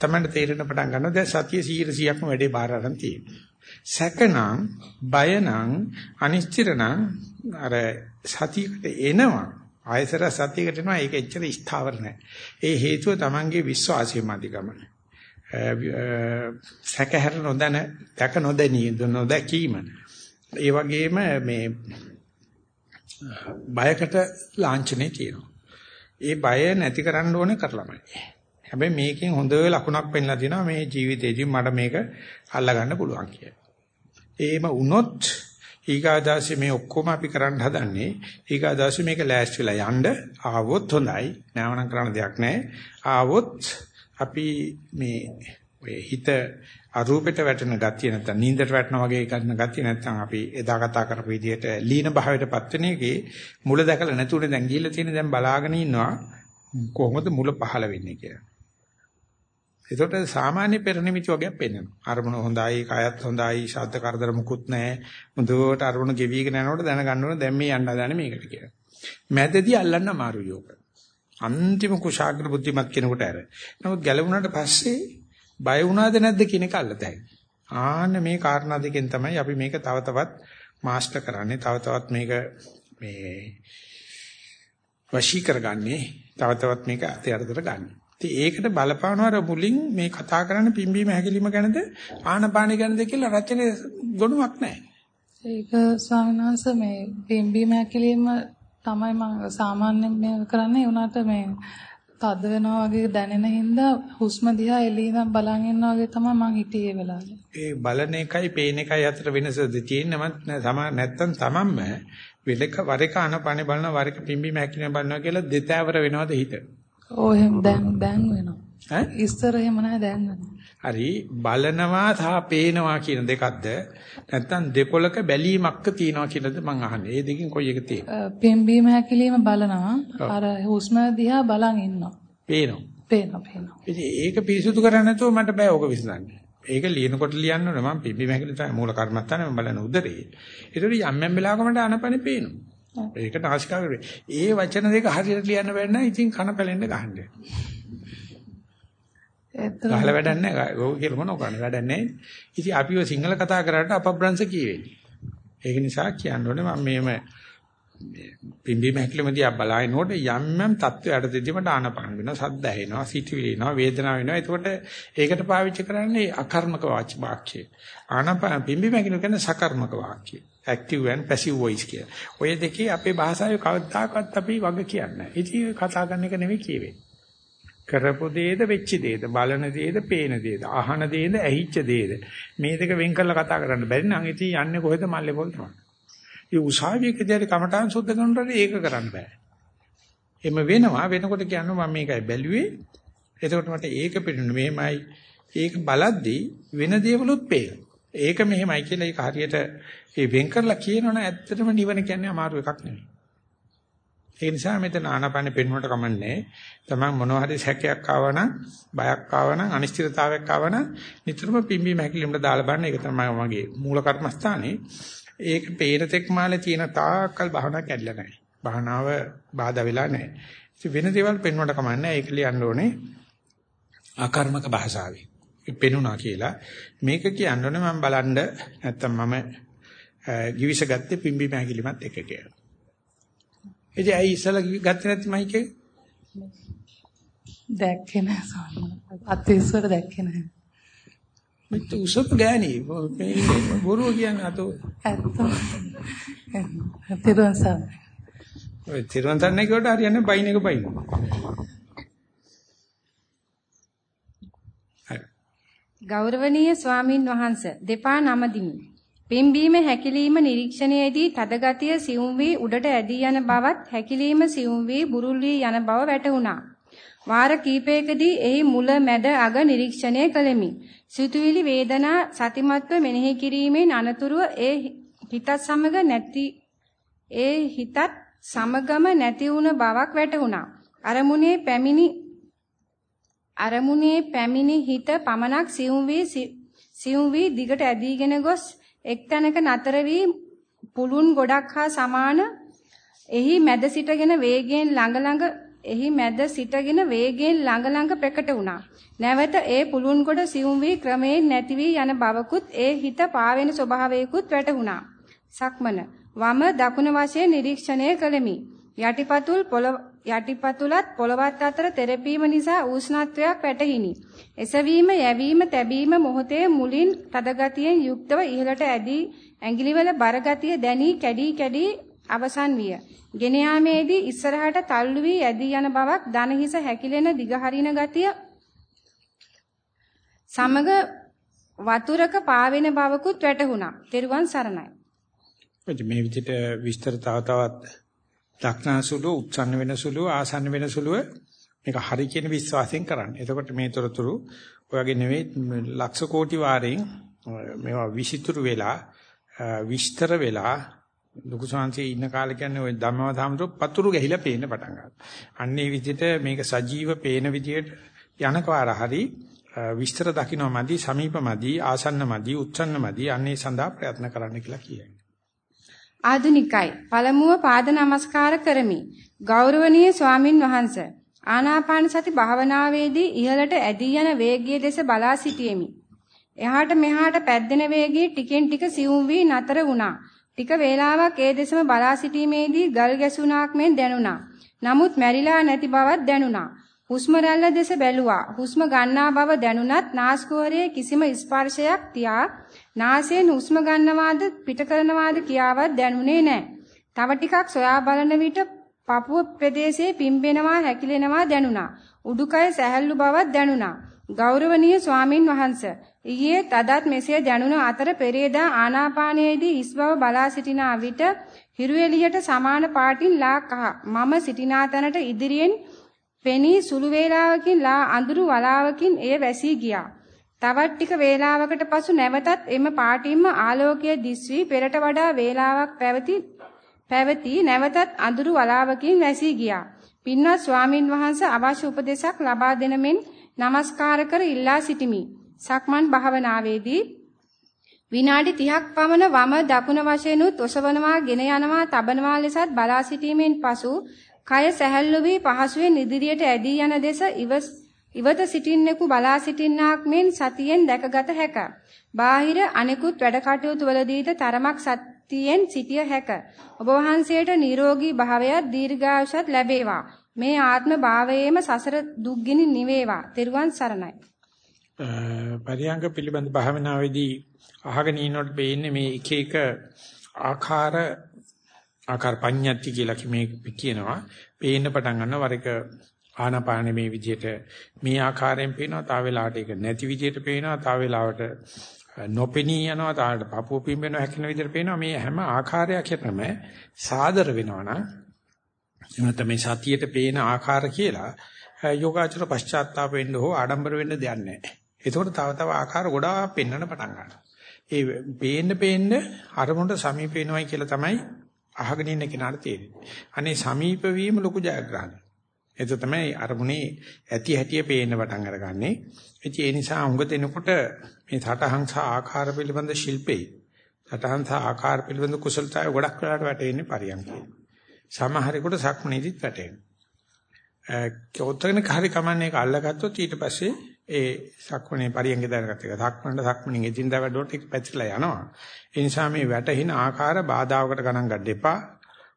තමයි තේරෙන පටන් ගන්නවා. දැන් සතිය 100%ක්ම වැඩේ බාර අරන් තියෙනවා. සැකනම් බයනම් අනිශ්චිතනම් අර සතියකට එනවා. ආයසර සතියකට එනවා. ඒක එච්චර ස්ථාවර නැහැ. ඒ හේතුව Tamange විශ්වාසය මැදිකම. සැකහැර නොදැන දැක නොදැනී නොදැකීම. ඒ වගේම මේ බයකට ලාංඡනේ තියෙනවා. ඒ බය නැති කරන්න ඕනේ කරලමයි. හැබැයි මේකෙන් හොඳ ලකුණක් පෙන්ලා තියෙනවා මේ ජීවිතේදී මට මේක අල්ලා ගන්න පුළුවන් කියලා. එහෙම වුණොත් ඊගාදාසි මේ ඔක්කොම අපි කරන්න හදන්නේ ඊගාදාසි මේක ලෑස්ති වෙලා යන්න ආවොත් හොඳයි. නෑවනම් කරන්න දෙයක් නෑ. ආවොත් අපි මේ ඔය හිත අරූපෙට වැටෙන ගතිය නැත්නම් නින්දට වැටෙන වගේ කරන ගතිය නැත්නම් අපි එදා කතා කරපු විදිහට ලීන භාවයටපත් වෙන එකේ මුල දැකලා නැතුනේ දැන් ගිහිල්ලා තියෙන දැන් බලාගෙන ඉන්නවා කොහොමද මුල පහළ වෙන්නේ කියලා. ඒකට සාමාන්‍ය පෙරනිමිති වගේක් පෙන්වනවා. අරමුණ හොඳයි, කයත් හොඳයි, ශබ්ද කරදර මුකුත් නැහැ. මුදුවට අරමුණ ගෙවිගෙන යනකොට දැනගන්න ඕන දැන් මේ යන්න හදන්නේ මේකට කියලා. මැදදී අල්ලන්න අමාරු යෝග. අන්තිම කුශාග්‍ර බුද්ධිමත් කෙනෙකුට ඇර. නමුත් ගැලවුණාට පස්සේ බය වුණාද නැද්ද කියන එක අල්ලතයි. ආන්න මේ කාරණා දෙකෙන් තමයි අපි මේක තව තවත් මාස්ටර් කරන්නේ. තව තවත් මේක මේ වශී කරගන්නේ තව තවත් මේක අතයටතර ගන්න. ඉතින් ඒකට බලපානවර මුලින් මේ කතා කරන්න පිම්බීම හැකිලිම ගැනද ආනපාන ගැනද කියලා රචනයේ ගොනුවක් නැහැ. ඒක ස්වාමීන් වහන්සේ මේ පිම්බීම හැකිලිම තමයි මම සාමාන්‍යයෙන් කරන්නේ උනාට මේ තද වෙනවා වගේ දැනෙන හින්දා හුස්ම දිහා එළියෙන් බලන් ඉන්නවා වගේ තමයි මං හිටියේ වෙලාවේ. ඒ බලන එකයි පේන එකයි අතර වෙනසද තියෙනවත් නැත්තම් තමන්ම වෙලක වර එක අනපනේ බලන වර එක පිම්බීම හැකිලිම බලනවා කියලා දෙතෑවර වෙනවද හිත? ඔව් එහෙම දැන් දැන් වෙනවා. ඈ ඉස්සර එහෙම නැහැ දැන්. හරි බලනවා සහ පේනවා කියන දෙකක්ද නැත්නම් දෙපොලක බැලීමක්ක තියනවා කියලාද මං අහන්නේ. ඒ දෙකෙන් කොයි එක තියෙන්නේ? පිම්බීම හැකිලිම බලනවා. අර හුස්ම දිහා බලන් ඉන්නවා. පේනවා. පේනවා පේනවා. ඉතින් ඒක පිරිසුදු කරන්නේ නැතුව මට බෑ ඕක විසඳන්න. ඒක ලියනකොට ලියන්න ඕනේ මම පිම්බීම හැකිලි තමයි මූල කර්මස්ථානේ මම බලන උදරේ. ඒතකොට යම් යම් වෙලාවක මට අනපනේ පේනවා. ඒක නාසිකාග්‍රේ. ඒ වචන දෙක හරියට ලියන්න බැරි නම් ඉතින් කන පැලෙන්න ගහන්නේ. ගහලා වැඩක් නැහැ. ඕක කියලා මොනව කරන්නේ වැඩක් නැහැ. ඉතින් අපිව සිංහල කතා කරාට අපබ්‍රංශ කියවෙන්නේ. ඒක නිසා කියන්න ඕනේ මම මේම පිම්බීම හැකිලිමදී ආ බලනකොට යම් යම් තත්ත්වයට දෙදී මට ආනපන වෙනවා, සද්ද ඇහෙනවා, සිතුවිලි එනවා, වේදනාව වෙනවා. එතකොට ඒකට පාවිච්චි කරන්නේ අකර්මක වාක්‍ය. ආනපන පිම්බීම හැකිලිම කියන්නේ සකර්මක වාක්‍ය. active and passive voice කිය. ඔය දෙකේ අපේ භාෂාවේ කවදාකවත් අපි වග කියන්නේ නැහැ. ඉතින් කතා කරන එක නෙවෙයි කියවෙන්නේ. කරපු දේද වෙච්ච දේද බලන දේද පේන දේද අහන දේද ඇහිච්ච දේද මේ දෙක වෙන් කරලා කතා කරන්න බැරි නම් ඉතින් යන්නේ කොහෙද මල්ලේ පොල් තමයි. ඒ උසාවියකදී කමඨාන් සුද්ධ කරනකොට ඒක කරන්න බෑ. එම වෙනවා වෙනකොට කියනවා මම මේකයි බැලුවේ. එතකොට මට ඒක පිළිනුනේ මෙහෙමයි. ඒක බලද්දී වෙන දේවලුත් පේනවා. ඒක මෙහෙමයි කියලා ඒක හරියට ඒ වෙන් කරලා කියනවනම් ඇත්තටම නිවන කියන්නේ අමාරු එකක් නෙවෙයි. ඒ නිසා මෙතන ආනාපානෙ පෙන්වන්නට කමන්නේ. තමන් මොනවා හරි සැකයක් ආවනම්, බයක් ආවනම්, අනිශ්චිතතාවයක් ආවනම් නිතරම පිම්බීම හැකිලිමට දාලා බලන්න. ඒක තමයි මගේ මූල කර්මස්ථානේ. ඒක පේන තෙක් මාලේ තියෙන තාක්කල් භාවනා කැඩලා නැහැ. භාවනාව බාධා වෙලා නැහැ. ඉතින් වෙන දේවල් පෙන්වන්නට කමන්නේ. ඒක ලියන්න ඕනේ ආකර්මක භාෂාවෙන්. පෙනුණා කියලා මේක කියන්න ඕනේ මම බලන්න නැත්තම් මම givis ගත්තේ පිම්බීම හැකිලිමත් එක කියලා. ඉතින් ඇයි ඉස්සලා ගත්තේ නැති මයික් එක? දැක්කේ නැහැ සාමාන්‍ය. අත ඉස්සර දැක්කේ නැහැ. මෙත් උසප ගෑණි මේ බොරුව කියන්නේ අතෝ. ඇත්ත. තිරුවන් සරණයි. ඔය තිරුවන් සරණයි කියවට හරියන්නේ බයින් එක බයින්. ගෞරවනීය ස්වාමින් වහන්සේ දෙපා නමදිමි. පිම්බීම හැකිලිම නිරීක්ෂණයේදී තදගතිය සියුම් වී උඩට ඇදී යන බවත් හැකිලිම සියුම් වී බුරුල් වී යන බව වැටහුණා. වාර කීපයකදී එහි මුල මැද අග නිරීක්ෂණය කළෙමි. සිතුවිලි වේදනා සතිමත්ව මෙනෙහි කිරීමෙන් අනතුරුව ඒ හිතත් සමග නැති ඒ හිතත් සමගම නැති වුණ බවක් වැටහුණා. අරමුණේ පැමිණි අරමුණේ පැමිණි හිත පමණක් සියුම් වී සියුම් වී දිගට ඇදීගෙන ගොස් එක් තැනක නතර වී පුළුන් ගොඩක් හා සමාන එහි මැද සිටගෙන වේගයෙන් ළඟ ළඟ එහි මැද සිටගෙන වේගයෙන් ළඟ ළඟ ප්‍රකට වුණා. නැවත ඒ පුළුන් ගොඩ සිවුම් වී ක්‍රමයෙන් නැති වී යන බවකුත් ඒ හිත පාවෙන ස්වභාවයකුත් වැටහුණා. සක්මන වම දකුණ වශයෙන් නිරීක්ෂණය කළෙමි. යටිපතුල් පොළව යටිපතුලත් පොළවත් අතර තෙරපීම නිසා උෂ්ණත්වයක් වැටහිනි. එසවීම, යැවීම, තැබීම මොහොතේ මුලින් තදගතියෙන් යුක්තව ඉහළට ඇදී ඇඟිලිවල බරගතිය දැනී කැඩී කැඩී අවසන් විය. ගෙන යාමේදී ඉස්සරහට තල්ලු වී ඇදී යන බවක් දනහිස හැකිලෙන දිගහරින ගතිය සමග වතුරක පාවෙන බවකුත් වැටහුණා. තෙරුවන් සරණයි. මේ විදිහට විස්තර තව තවත් දක්නාසුළු උත්සන්න වෙනසුළු ආසන්න වෙනසුළු මේක හරි කියන විශ්වාසයෙන් කරන්න. එතකොට මේ තොරතුරු ඔයගේ නෙවෙයි ලක්ෂ කෝටි වාරයෙන් මේවා විසිතුරු වෙලා විස්තර වෙලා ලොකු ශාන්තියේ ඉන්න කාලේ කියන්නේ ওই ධම්මවදාමතු පතුරු ගහිලා පේන්න පටන් ගන්නවා. අන්න ඒ විදිහට මේක සජීව පේන විදිහට යනකවාර හරි විස්තර දකින්නමදි සමීපමදි ආසන්නමදි උච්චන්නමදි අන්නේ සඳහා ප්‍රයත්න කරන්න කියලා කියනවා. ආදුනිකයි. පළමුව පාද නමස්කාර කරමි. ගෞරවනීය ස්වාමින් වහන්සේ. ආනාපාන සති භාවනාවේදී ඉහළට ඇදී යන වේගයේ දෙස බලා සිටියෙමි. එහාට මෙහාට පැද්දෙන වේගයේ ටිකෙන් ටික සිවුම් වී නතර වුණා. ටික වේලාවක් ඒ දෙසම බලා සිටීමේදී ගල් ගැසුණාක් මෙන් දැනුණා. නමුත් මැරිලා නැති බවක් දැනුණා. හුස්ම රැල්ල දෙස බැලුවා. හුස්ම ගන්නා බව දැනුණත් නාස්කුහරයේ කිසිම ස්පර්ශයක් තියා නාසයෙන් හුස්ම ගන්නවාද පිට කරනවාද කියාවත් දැනුනේ නැහැ. තව ටිකක් සොයා බලන විට පපුව ප්‍රදේශයේ පිම්බෙනවා හැකිලෙනවා දැනුණා. උඩුකය සැහැල්ලු බවක් දැනුණා. ගෞරවනීය ස්වාමින් වහන්සේ ඊයේ තදත් මෙසේ දැනුණ අතර පෙරේදා ආනාපානයේදී ඉස් බව බලා සිටින විට හිරු එළියට සමාන පාටින් ලා කහ මම සිටිනා තැනට ඉදිරියෙන් පෙනී සුළු වේලාවකින් ලා අඳුරු වලාවකින් එය වැසී ගියා. තවත් ටික වේලාවකට පසු නැවතත් එම පාටින්ම ආලෝකය දිස්වි පෙරට වඩා වේලාවක් පැවති පැවති නැවතත් අඳුරු වලාවකින් වැසී ගියා. පින්වත් ස්වාමින් වහන්සේ අවශ්‍ය උපදේශක් ලබා දෙන මෙන් নমස්කාර කර ඉල්ලා සිටිමි. සක්මන් භාවනාවේදී විනාඩි 30ක් පමණ වම දකුණ වශයෙන් උත් ඔසවනවා, ගෙන යනවා, තබනවා ලෙසත් බලා සිටීමෙන් පසු කය සැහැල්ලු වී පහසුවෙන් ඉදිරියට ඇදී යන දෙස ඉවත සිටින්නෙකු බලා සිටින්නාක් මෙන් සතියෙන් දැකගත හැක. බාහිර අනෙකුත් වැඩ කටයුතු වලදීද තරමක් සතියෙන් සිටිය හැක. ඔබ වහන්සේට නිරෝගී භාවයත් දීර්ඝායුෂත් ලැබේවා. මේ ආත්ම භාවයේම සසර දුක්ගිනි නිවේවා. තෙරුවන් සරණයි. පරියංග පිළිබඳ භාවනාවේදී අහගෙන ඉන්නකොට වෙන්නේ මේ එක එක ආකාර ආකාර පඤ්ඤාති කියලා මේ කියනවා. පේන්න පටන් ගන්නවා වර එක ආනාපාන මේ විදිහට මේ ආකාරයෙන් පේනවා. තා වෙලාවට ඒක නැති විදිහට පේනවා. තා වෙලාවට නොපෙනී යනවා. තාට පපුව පිම්බෙනවා හැකින විදිහට පේනවා. මේ හැම ආකාරයකටම සාදර වෙනවා නම් එහෙම මේ සතියට පේන ආකාර කියලා යෝගාචර පශ්චාත්තාප වෙන්න හෝ ආඩම්බර වෙන්න දෙයක් නැහැ. ඒකෝට තව තව ආකාර ගොඩාක් පෙන්වන්න පටන් ගන්නවා. ඒ පේන්න පේන්න අරමුණට සමීප වෙනවයි කියලා තමයි අහගෙන ඉන්න කෙනාට තේරෙන්නේ. අනේ සමීප වීම ලොකු ජයග්‍රහණයක්. ඒක තමයි අරමුණේ ඇති හැටිය පේන්න පටන් අරගන්නේ. ඒ නිසා උඟ දෙනකොට මේ සටහන් සහ ආකාර පිළිබඳ ශිල්පේ සටහන් සහ ආකාර පිළිබඳ කුසලතාවය ගොඩක් වෙලාට වැටෙන්නේ පරියන්කේ. සමහරෙකුට සක්මනේදිත් වැටෙනවා. කෝත්තගෙන හරි කමන්නේ ඒක අල්ලගත්තොත් ඊට පස්සේ ඒ සක්මනේ පරියන්ගේ දාරගත්ත එක සක්මනට සක්මනින් එදින්දා වැඩවලට ඒක පැතිරලා යනවා. ඒ නිසා මේ වැටෙන ආකාර බාධාවකට ගණන් ගන්න එපා.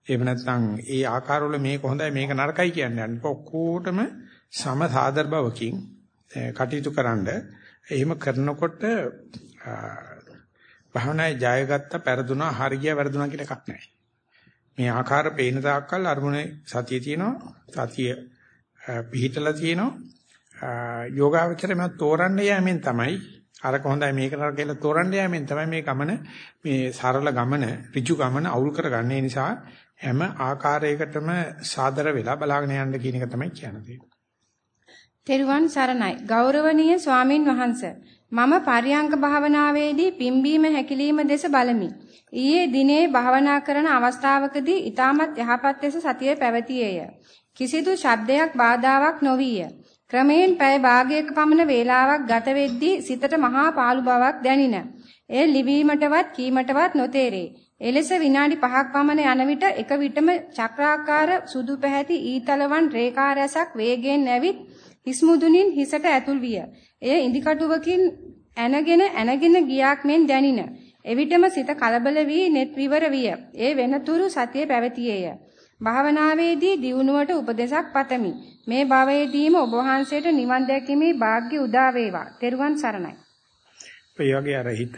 එහෙම නැත්නම් ඒ ආකාරවල මේක හොඳයි මේක නරකයි කියන්නේ අනිත් ඔක්කොටම සම සාදර බවකින් කටයුතු කරන්න. එහෙම කරනකොට භවනායේ ජයගත්ත පෙරදුනා හරිය වැරදුනා කියලා එකක් නැහැ. මේ ආකාර පේන තාක්කල් අරමුණේ සතිය තියෙනවා සතිය පිහිටලා තියෙනවා යෝගාවචරය මම තෝරන්න යෑමෙන් තමයි අරක හොඳයි මේක නරක කියලා තෝරන්න යෑමෙන් තමයි මේ ගමන මේ සරල ගමන ඍජු ගමන අවුල් කරගන්නේ නිසා හැම ආකාරයකටම සාදර වෙලා බලාගෙන යන්න කියන එක තමයි කියන්නේ. තෙරුවන් සරණයි ගෞරවනීය ස්වාමින් වහන්සේ මම පරියංග භාවනාවේදී පිම්බීම හැකිලිම දෙස බලමි. ඊයේ දිනේ භාවනා කරන අවස්ථාවකදී ඊටමත් යහපත් ලෙස සතිය පැවතියේය. කිසිදු ශබ්දයක් බාධාවක් නොවිය. ක්‍රමයෙන් පැය භාගයක පමණ වේලාවක් ගත වෙද්දී සිතට මහා පාළු බවක් දැනින. එය ලිවීමටවත් කීමටවත් නොතේරේ. එලෙස විනාඩි 5ක් පමණ යන විට එක විටම චක්‍රාකාර සුදු පැහැති ඊතලවන් රේඛා රැසක් වේගයෙන් නැවිත් හිස්මුදුනින් හිසට ඇතුල් විය. එය ඉදිකටුවකින් ඇනගෙන ඇනගෙන ගියාක් මෙන් දැනින. එවිටම සිත කලබල වී net විවර විය. ඒ වෙනතුරු සතිය පැවතියේය. භාවනාවේදී දියුණුවට උපදේශක් පතමි. මේ භවයේදීම ඔබ වහන්සේට නිවන් දැකීමේ වාග්ය උදා වේවා. තෙරුවන් සරණයි. ඒ වගේ අර හිත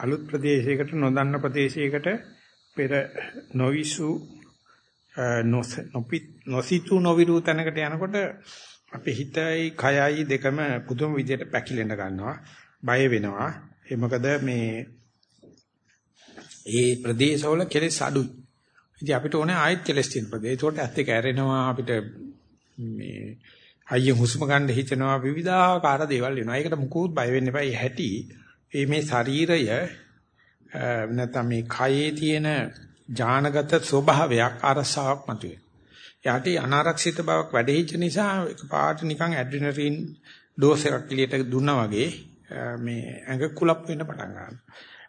අලුත් ප්‍රදේශයකට නොදන්න ප්‍රදේශයකට පෙර නොවිසු නොසිතු නොවිරු තැනකට යනකොට අපේ හිතයි කයයි දෙකම පුදුම විදිහට පැකිලෙන්න ගන්නවා බය වෙනවා ඒ මොකද මේ ඒ ප්‍රදේශවල කෙලෙස් අඩුයි. ඉතින් අපිට ඕනේ ආයෙත් කෙලෙස් තියෙන ප්‍රදේශ. ඒකට ඇත්ත ඒක ඇරෙනවා අපිට මේ අයිය හුස්ම ගන්න හිතෙනවා විවිධාකාර දේවල් වෙනවා. ඒකට මුකුත් බය වෙන්න එපා. හැටි මේ ශරීරය නැත්නම් මේ කයේ තියෙන ඥානගත ස්වභාවයක් අරසාවක් මතුවේ. යටි අනාරක්ෂිත බවක් වැඩිහිච්ච නිසා එකපාරට නිකන් ඇඩ්‍රිනලින් ඩෝස් එකක් එළියට දුන්නා වගේ මේ ඇඟ කුලප් වෙන්න පටන් ගන්නවා.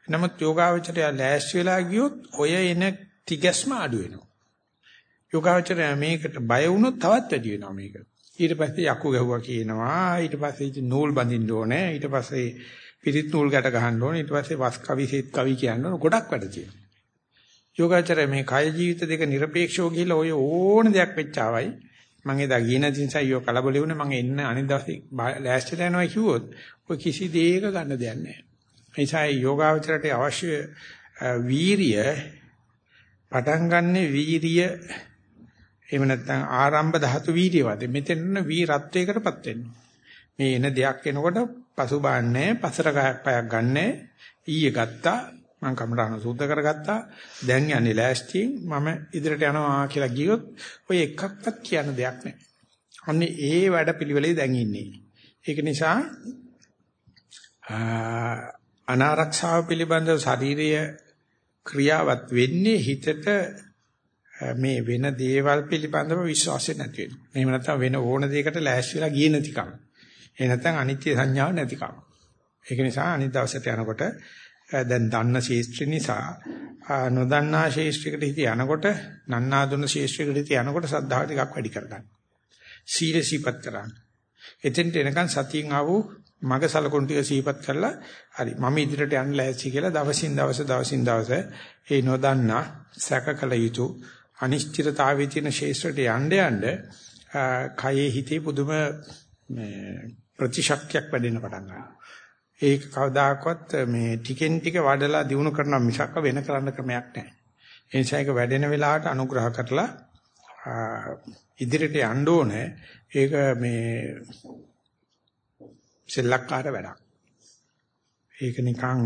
නමුත් යෝගාවචරය ලෑස්ති වෙලා ගියොත් ඔය එන තිගැස්ම අඩු වෙනවා. යෝගාවචරය මේකට බය වුණොත් තවත් වැඩි වෙනවා මේක. ඊට පස්සේ යකු ගැහුවා කියනවා. ඊට පස්සේ නූල් බඳින්න ඕනේ. ඊට පස්සේ පිරිත් නූල් ගැට ගහන්න ඕනේ. ඊට පස්සේ වස් කවි සිත් කවි කියන්න ඕනේ. ගොඩක් වැඩ තියෙනවා. යෝගාචරය මේ කය ජීවිත දෙක নিরপেক্ষව ගිහිලා ඔය ඕන දෙයක් වෙච්චාවයි. මම එදා ගියේ නැති නිසා අයියෝ කලබල වුණා. මම එන්න අනිත් දවසේ ලෑස්තිලා යනවා කිව්වොත් ඔය කිසි දෙයක ගන්න දෙයක් නැහැ. ඒ නිසා යෝගාචරයට අවශ්‍ය වීරිය පටන් ගන්නෙ වීරිය එහෙම නැත්නම් ආරම්භ ධාතු වීර්යවද මෙතන වීරත්වයකටපත් වෙනවා. මේ එන දෙයක් එනකොට පසුබාන්නේ පසර පයක් ගන්නෑ ඊයේ ගත්තා මම කමරාන සූද්ධ කරගත්තා දැන් යන්නේ ලෑස්තියෙන් මම ඉදිරියට යනවා කියලා ගියොත් ඔය එකක්වත් කියන දෙයක් නැහැ. අන්නේ ඒ වැඩ පිළිවෙලේ දැන් ඉන්නේ. ඒක නිසා අනාරක්ෂාව පිළිබඳව ශාරීරිය ක්‍රියාවත් වෙන්නේ හිතට මේ වෙන දේවල් පිළිබඳව විශ්වාසය නැති වෙනවා. එහෙම නැත්නම් වෙන ඕන දෙයකට ලෑස්ති වෙලා ගියේ නැතිකම. ඒ නැත්නම් අනිත්‍ය සංඥාව නැතිකම. ඒක නිසා අනිත් දවසට යනකොට දැන් දන්න ශේෂ්ත්‍ර නිසා නොදන්නා ශේෂ්ත්‍රයකට හිත යනකොට නන්නාදුන ශේෂ්ත්‍රයකට හිත යනකොට සද්ධාව ටිකක් වැඩි කරගන්න. සීල සීපත් කරන්න. එතෙන්ට එනකන් සතියෙන් ආවෝ මග සලකුණු ටික සීපත් කරලා හරි මම ඉදිරියට යන්න ලෑස්ති කියලා දවසින් දවස දවසින් දවස ඒ නොදන්නා සැකකල යුතු අනිශ්චිතතාවයේ තියෙන ශේෂ්ත්‍රයට යන්න යන්න කයේ හිතේ පුදුම ප්‍රතිශක්තියක් වැඩෙන්න පටන් ගන්නවා. ඒක කවදාකවත් මේ ටිකෙන් ටික වඩලා දිනු කරන මිසක් වෙන කරන්න ක්‍රමයක් නැහැ. ඒ නිසා ඒක වැඩෙන වෙලාවට අනුග්‍රහ කරලා ඉදිරියට යන්න ඕනේ. ඒක මේ සෙල්ලක්කාර වැඩක්. ඒක නිකන්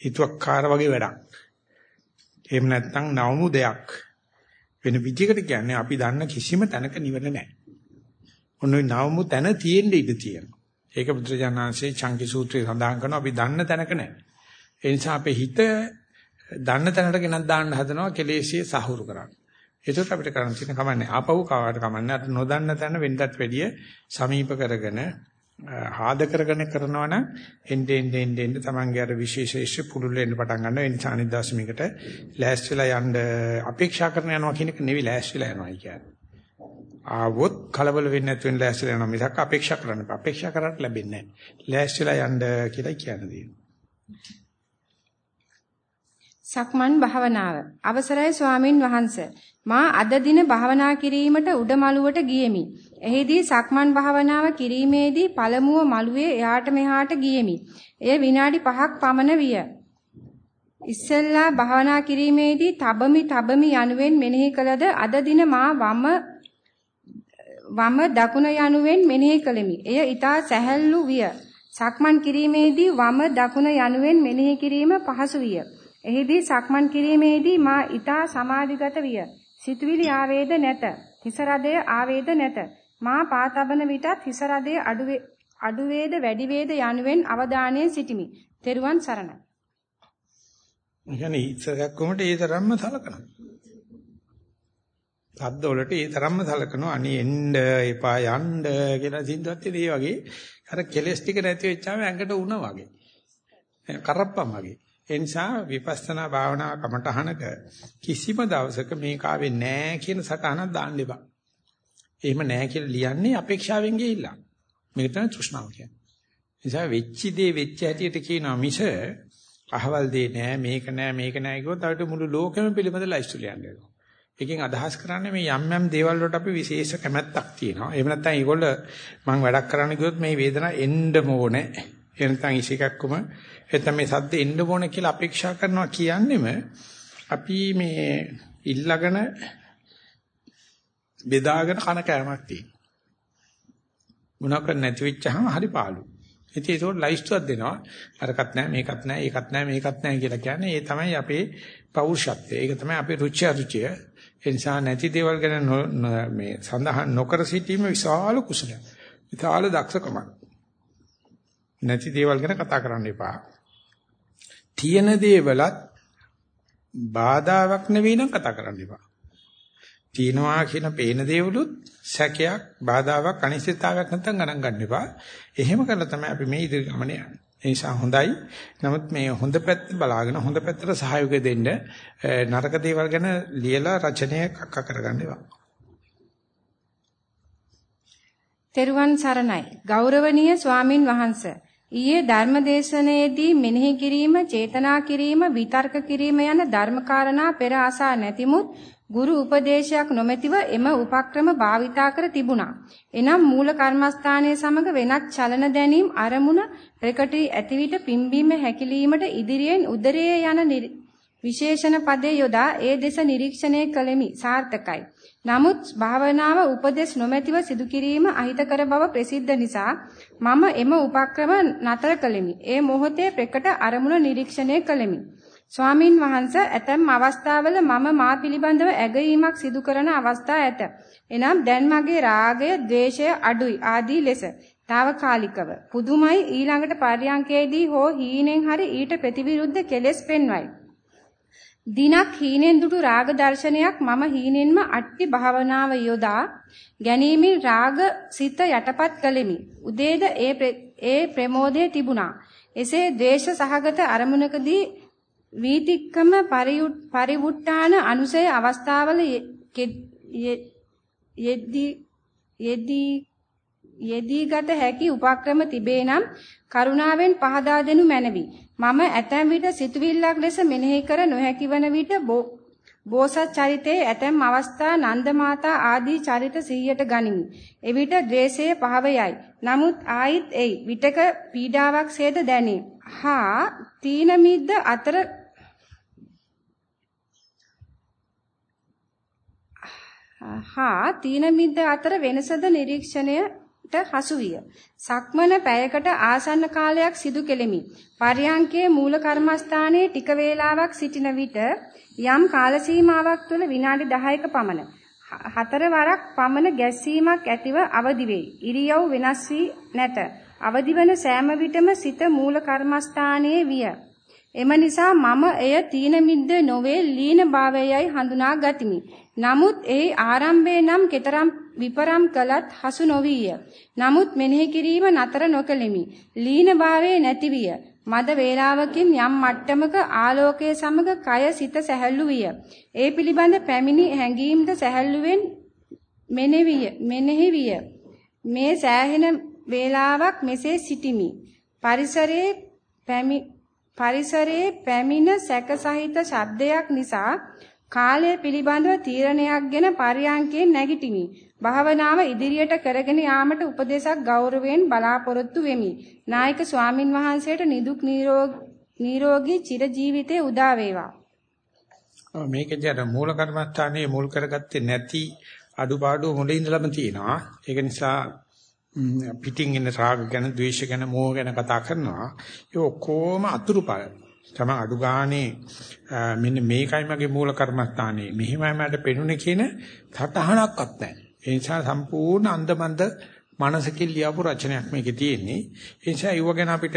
හිතුවක්කාර වගේ වැඩක්. එහෙම නැත්නම් නවමු දෙයක්. වෙන විදිහකට කියන්නේ අපි දන්න කිසිම තැනක නිවන නැහැ. ඔන්න ඔය නවමු තැන තියෙන්න ඉඩ තියෙනවා. ඒක බුදුරජාණන්සේ චංකි සූත්‍රයේ සඳහන් කරනවා අපි දන්න තැනක නැහැ. ඒ නිසා අපේ හිත දන්න තැනට ගෙනත් දාන්න හදනවා කෙලෙසිය සහුරු කරන්න. ඒකට අපිට කරන්න තියෙන කමන්නේ ආපහු කාවට කමන්නේ අර නොදන්න තැන වෙන්නත් වැඩිය සමීප කරගෙන ආද කරගෙන කරනවා නම් එnde end end end තමන්ගේ අර විශේෂ පුරුල් වෙන්න පටන් ගන්නවා ඒ නිසා අනිත් දවස් මේකට ලෑස්තිලා යන්න අපේක්ෂා කරන යනවා කියන එක නෙවෙයි ලෑස්තිලා යනවා කියන්නේ ආවොත් කලබල වෙන්නේ නැතු වෙන ලෑස්තිලා යනවා මිසක් අපේක්ෂා කරන්න බෑ අපේක්ෂා කරන්න ලැබෙන්නේ නැහැ ලෑස්තිලා යන්න කියලා කියන්නේ සක්මන් භාවනාව අවසරයි ස්වාමින් වහන්සේ මා අද දින භාවනා කිරීමට උඩමළුවට ගියෙමි. එෙහිදී සක්මන් භාවනාව කිරීමේදී පළමුව මළුවේ එහාට මෙහාට ගියෙමි. එය විනාඩි 5ක් පමණ විය. ඉස්සෙල්ලා භාවනා කිරීමේදී තබමි තබමි යනුවෙන් මෙනෙහි කළද අද දින මා වම වම දකුණ යනුවෙන් මෙනෙහි කළෙමි. එය ඊටා සැහැල්ලු විය. සක්මන් කිරීමේදී වම දකුණ යනුවෙන් මෙනෙහි කිරීම පහසු විය. එෙහිදී සක්මන් කිරීමේදී මා ඊටා සමාධිගත විය. සිතුවිලි ආවේද නැත. හිස රදය ආවේද නැත. මා පාතබන විටත් හිස රදය අඩු වේද වැඩි වේද යනුවෙන් අවධානයෙන් සිටිමි. තෙරුවන් සරණයි. යන්නේ ඉස්සරහක් කොමට ඒ තරම්ම සලකනවා. සද්ද වලට ඒ තරම්ම සලකනවා. අනේ එන්න එපා යන්න කියලා සින්දුවත් ඒ වගේ අර කෙලස් ටික නැති වෙච්චාම ඇඟට උණ වගේ. කරප්පම් වගේ. ඒ නිසා විපස්සනා භාවනා කමටහනක කිසිම දවසක මේක ආවේ නැහැ කියන සටහනක් දාන්න එපා. එහෙම නැහැ කියලා ලියන්නේ අපේක්ෂාවෙන් ගිහිල්ලා. මේක තමයි තෘෂ්ණාව කියන්නේ. නිසා වෙච්ච දේ වෙච්ච හැටියට කියනවා මිස අහවල් දේ නෑ මේක නෑ මේක නෑ කිව්වොත් අපිට මුළු ලෝකෙම පිළිබඳ ලයිස්ට් ලියන්න වෙනවා. එකෙන් අදහස් කරන්නේ මේ යම් යම් දේවල් වලට අපි විශේෂ කැමැත්තක් තියෙනවා. එහෙම නැත්නම් ඒගොල්ල මම වැඩක් කරන්න කිව්වොත් මේ වේදනාව එන්න ඕනේ. එහෙම නැත්නම් ඉසිකක්කම එතන මේ සද්ද එන්න ඕනේ කියලා අපේක්ෂා කරනවා කියන්නේම අපි මේ ඉල්ලගෙන බෙදාගෙන කන කෑමක් තියෙනවා. මොනවාක් නැති වෙච්චහම හරි පාළු. ඉතින් ඒක ලයිස්ට්ුවක් දෙනවා. අරකට නැහැ මේකත් නැහැ ඒකත් නැහැ මේකත් නැහැ කියලා කියන්නේ ඒ තමයි අපේ පෞරුෂත්වය. ඒක තමයි අපේ රුචි අරුචිය. ඒ නිසා නැති දේවල් ගැන මේ සඳහන් නොකර සිටීම විශාල කුසලයක්. විශාල දක්ෂකමක්. නැති දේවල් ගැන කතා කරන්න එපා. තියෙන දේවලත් බාධාවක් නෙවෙයි නම් කතා කරන්න එපා. තියනවා කියන පේන දේවලුත් සැකයක් බාධාවක් අනිශ්චිතතාවයක් නැත්නම් ගණන් ගන්න එපා. එහෙම කරලා තමයි අපි මේ ඉදිරි ගමන යන්නේ. ඒ නිසා හොඳයි. නමුත් මේ හොඳ පැත්ත බලාගෙන හොඳ පැත්තට සහයෝගය දෙන්න නරක දේවල් ගැන ලියලා රචනය කක්ක කරගන්න එපා. තෙරුවන් සරණයි. ගෞරවනීය ස්වාමින් වහන්සේ ඊයේ ධර්මදේශනයේදී මෙනෙහි කිරීම, චේතනා කිරීම, විතර්ක කිරීම යන ධර්මකාරණා පෙර ආසා නැතිමුත් ගුරු උපදේශයක් නොමැතිව එම උපක්‍රම භාවිතා කර තිබුණා. එනම් මූල කර්මස්ථානයේ සමග වෙනත් චලන දැනීම් අරමුණ ප්‍රකට ඇති විට පිම්බීම හැකිලීමට ඉදිරියෙන් උදරයේ යන විශේෂණ පදේ යොදා ඒ දෙස නිරීක්ෂණය කළෙමි. සාර්ථකයි. නමුත් භාවනාව උපදෙස් නොමැතිව සිදු කිරීම අහිතකර බව ප්‍රසිද්ධ නිසා මම එම උපක්‍රම නතර කළෙමි. ඒ මොහොතේ ප්‍රකට අරමුණ නිරීක්ෂණය කළෙමි. ස්වාමින් වහන්ස ඇතම් අවස්ථාවල මම මා පිළිබඳව ඇගීමක් සිදු කරන අවස්ථා ඇත. එනම් දැන් මගේ රාගය, ద్వේෂය අඩුයි ආදී ලෙස తాවකාලිකව. පුදුමයි ඊළඟට පර්යාංකයේදී හෝ හීනෙන් හරි ඊට ප්‍රතිවිරුද්ධ කෙලෙස් පෙන්වයි. දිනක් හීනෙන් දුටු රාග දර්ශනයක් මම හීනෙන්ම අට්ටි භාවනාව යොදා ගැනීමෙන් රාග සිත යටපත් කළෙමි. උදේද ඒ ඒ ප්‍රමෝදය තිබුණා. එසේ ද්වේෂ සහගත අරමුණකදී වීතික්කම පරිවුට්ටාන අනුසය අවස්ථාවල යෙදී යෙදී යෙදී ගත හැකි උපක්‍රම තිබේ නම් කරුණාවෙන් පහදා දෙනු මැනවි. මම ඇතැම් විට සිතුවිල්ලක් ලෙස මෙනෙහි කර නොහැකි වන විට බෝසත් චරිතයේ ඇතැම් අවස්ථා නන්ද මාතා ආදී චරිත සිහියට ගනිමි. එවිට ද්වේෂය පහව නමුත් ආයිත් එයි. විටක පීඩාවක් සේද දැනේ. හා තීන මිද්ද අතර හා තීන මිද්ද අතර වෙනසද නිරීක්ෂණයට හසු විය. සක්මන පැයකට ආසන්න කාලයක් සිදු කෙලෙමි. පර්යංකයේ මූල කර්මස්ථානයේ ටික වේලාවක් සිටින විට යම් කාල සීමාවක් තුළ විනාඩි 10ක පමණ හතර වරක් පමණ ගැස්සීමක් ඇතිව අවදි වෙයි. ඉරියව් වෙනස් වී නැත. අවදි වන සෑම විටම සිත මූල කර්මස්ථානයේ විය. එම නිසා මම එය තීන මිද්ද නොවේ ලීන භාවයයි හඳුනා ගතිමි. නමුත් ඒ ආරම්භයේ නම් keteram විපරම් කළත් හසු නොවිය. නමුත් මෙනෙහි කිරීම නතර නොකෙලිමි. ලීන භාවයේ නැතිවිය. මද වේලාවකින් යම් මට්ටමක ආලෝකයේ සමග කය සිත සැහැල්ලු විය. ඒ පිළිබඳ පැමිණි හැඟීම්ද සැහැල්ලුවෙන් මෙනෙවිය මෙනෙහි විය. මේ සෑහෙන වේලාවක් මෙසේ සිටිමි. පරිසරයේ පැමි පරිසරයේ පැමිණ සැකසහිත ශබ්දයක් නිසා කාලය පිළිබඳව තීරණයක් ගෙන පරියන්කෙන් නැගිටිමි. භාවනාව ඉදිරියට කරගෙන යාමට උපදේශක් ගෞරවයෙන් බලාපොරොත්තු වෙමි. නායක ස්වාමින් වහන්සේට නිදුක් නිරෝගී චිර ජීවිතේ උදා වේවා. මේකදී අර මූල කර්මස්ථානයේ මුල් කරගත්තේ නැති අඩුපාඩු මුලින් ඉඳලම තියෙනවා. ඒක නිසා පිටින් එන රාග ගැන, ද්වේෂ ගැන, මෝහ ගැන කතා කරනවා. ඒ ඔක්කොම අතුරුපල. තම අඩු ගානේ මෙන්න මේකයි මගේ මූල කර්මස්ථානේ. මෙහිමයි මට පෙනුනේ කියන සටහනක්වත් නැහැ. ඒ නිසා සම්පූර්ණ අන්දමන්ද මනසකින් ලියපු රචනයක් මේකේ තියෙන්නේ. ඒ නිසා ඊව ගැන අපිට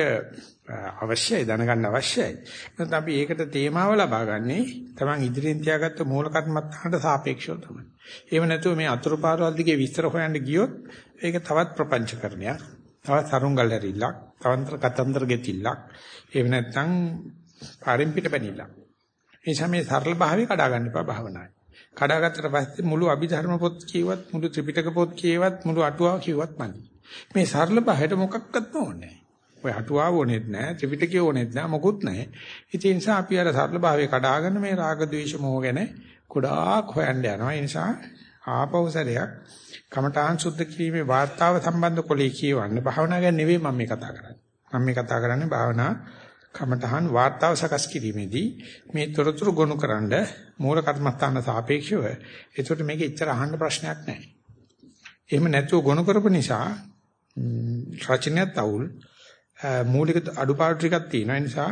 අවශ්‍යයි දැනගන්න අවශ්‍යයි. නැත්නම් අපි ඒකට තේමාව ලබා ගන්නේ තමන් ඉදිරියෙන් තියාගත්ත මූල කර්මත්තාන්ට සාපේක්ෂව තමයි. එහෙම නැතුව මේ අතුරු පාරවල් දිගේ විස්තර හොයන්න ගියොත් ඒක තවත් ප්‍රපංචකරණයක්. තවත් සරුංගල් හැරිල්ලක්, තවන්තර කතන්දර ගෙතිල්ලක්. එහෙම නැත්නම් පාරෙන් පිට පැනිල්ලක්. ඒ නිසා මේ සරල භාවය කඩා ගන්න එපා භාවනාවේ. කඩාගත්තට පස්සේ මුළු අභිධර්ම පොත් කියවත් මුළු ත්‍රිපිටක පොත් කියවත් මුළු අටුවාව කියවත් මදි. මේ සරල භාවයට මොකක්වත් ඕනේ ඔය අටුවාව ඕනෙත් නැහැ ත්‍රිපිටකය ඕනෙත් නැහැ මොකුත් නැහැ. ඒ නිසා අපි අර සරල භාවය කඩාගෙන මේ රාග ద్వේෂ මොහ ගැන ගොඩාක් හොයන්න යනවා. ඒ නිසා ආපෞසරයක් කමඨාන් සුද්ධ කිරීමේ වාර්තාව සම්බන්ධ කොලේ කියවන්න භාවනා ගැන නෙවෙයි මම මේ කතා කරන්නේ. මම මේ කතා කරන්නේ භාවනා කමඨහන් වාර්තාව සකස් කිරීමේදී මේ තොරතුරු ගොනු කරන්න මූල කර්මස්ථාන සාපේක්ෂව ඒකට මේක ඉච්චර අහන්න ප්‍රශ්නයක් නැහැ. එහෙම නැතුව ගොනු කරපු නිසා රචනයත් අවුල් මූලික අඩුපාඩු ටිකක් තියෙනවා. ඒ නිසා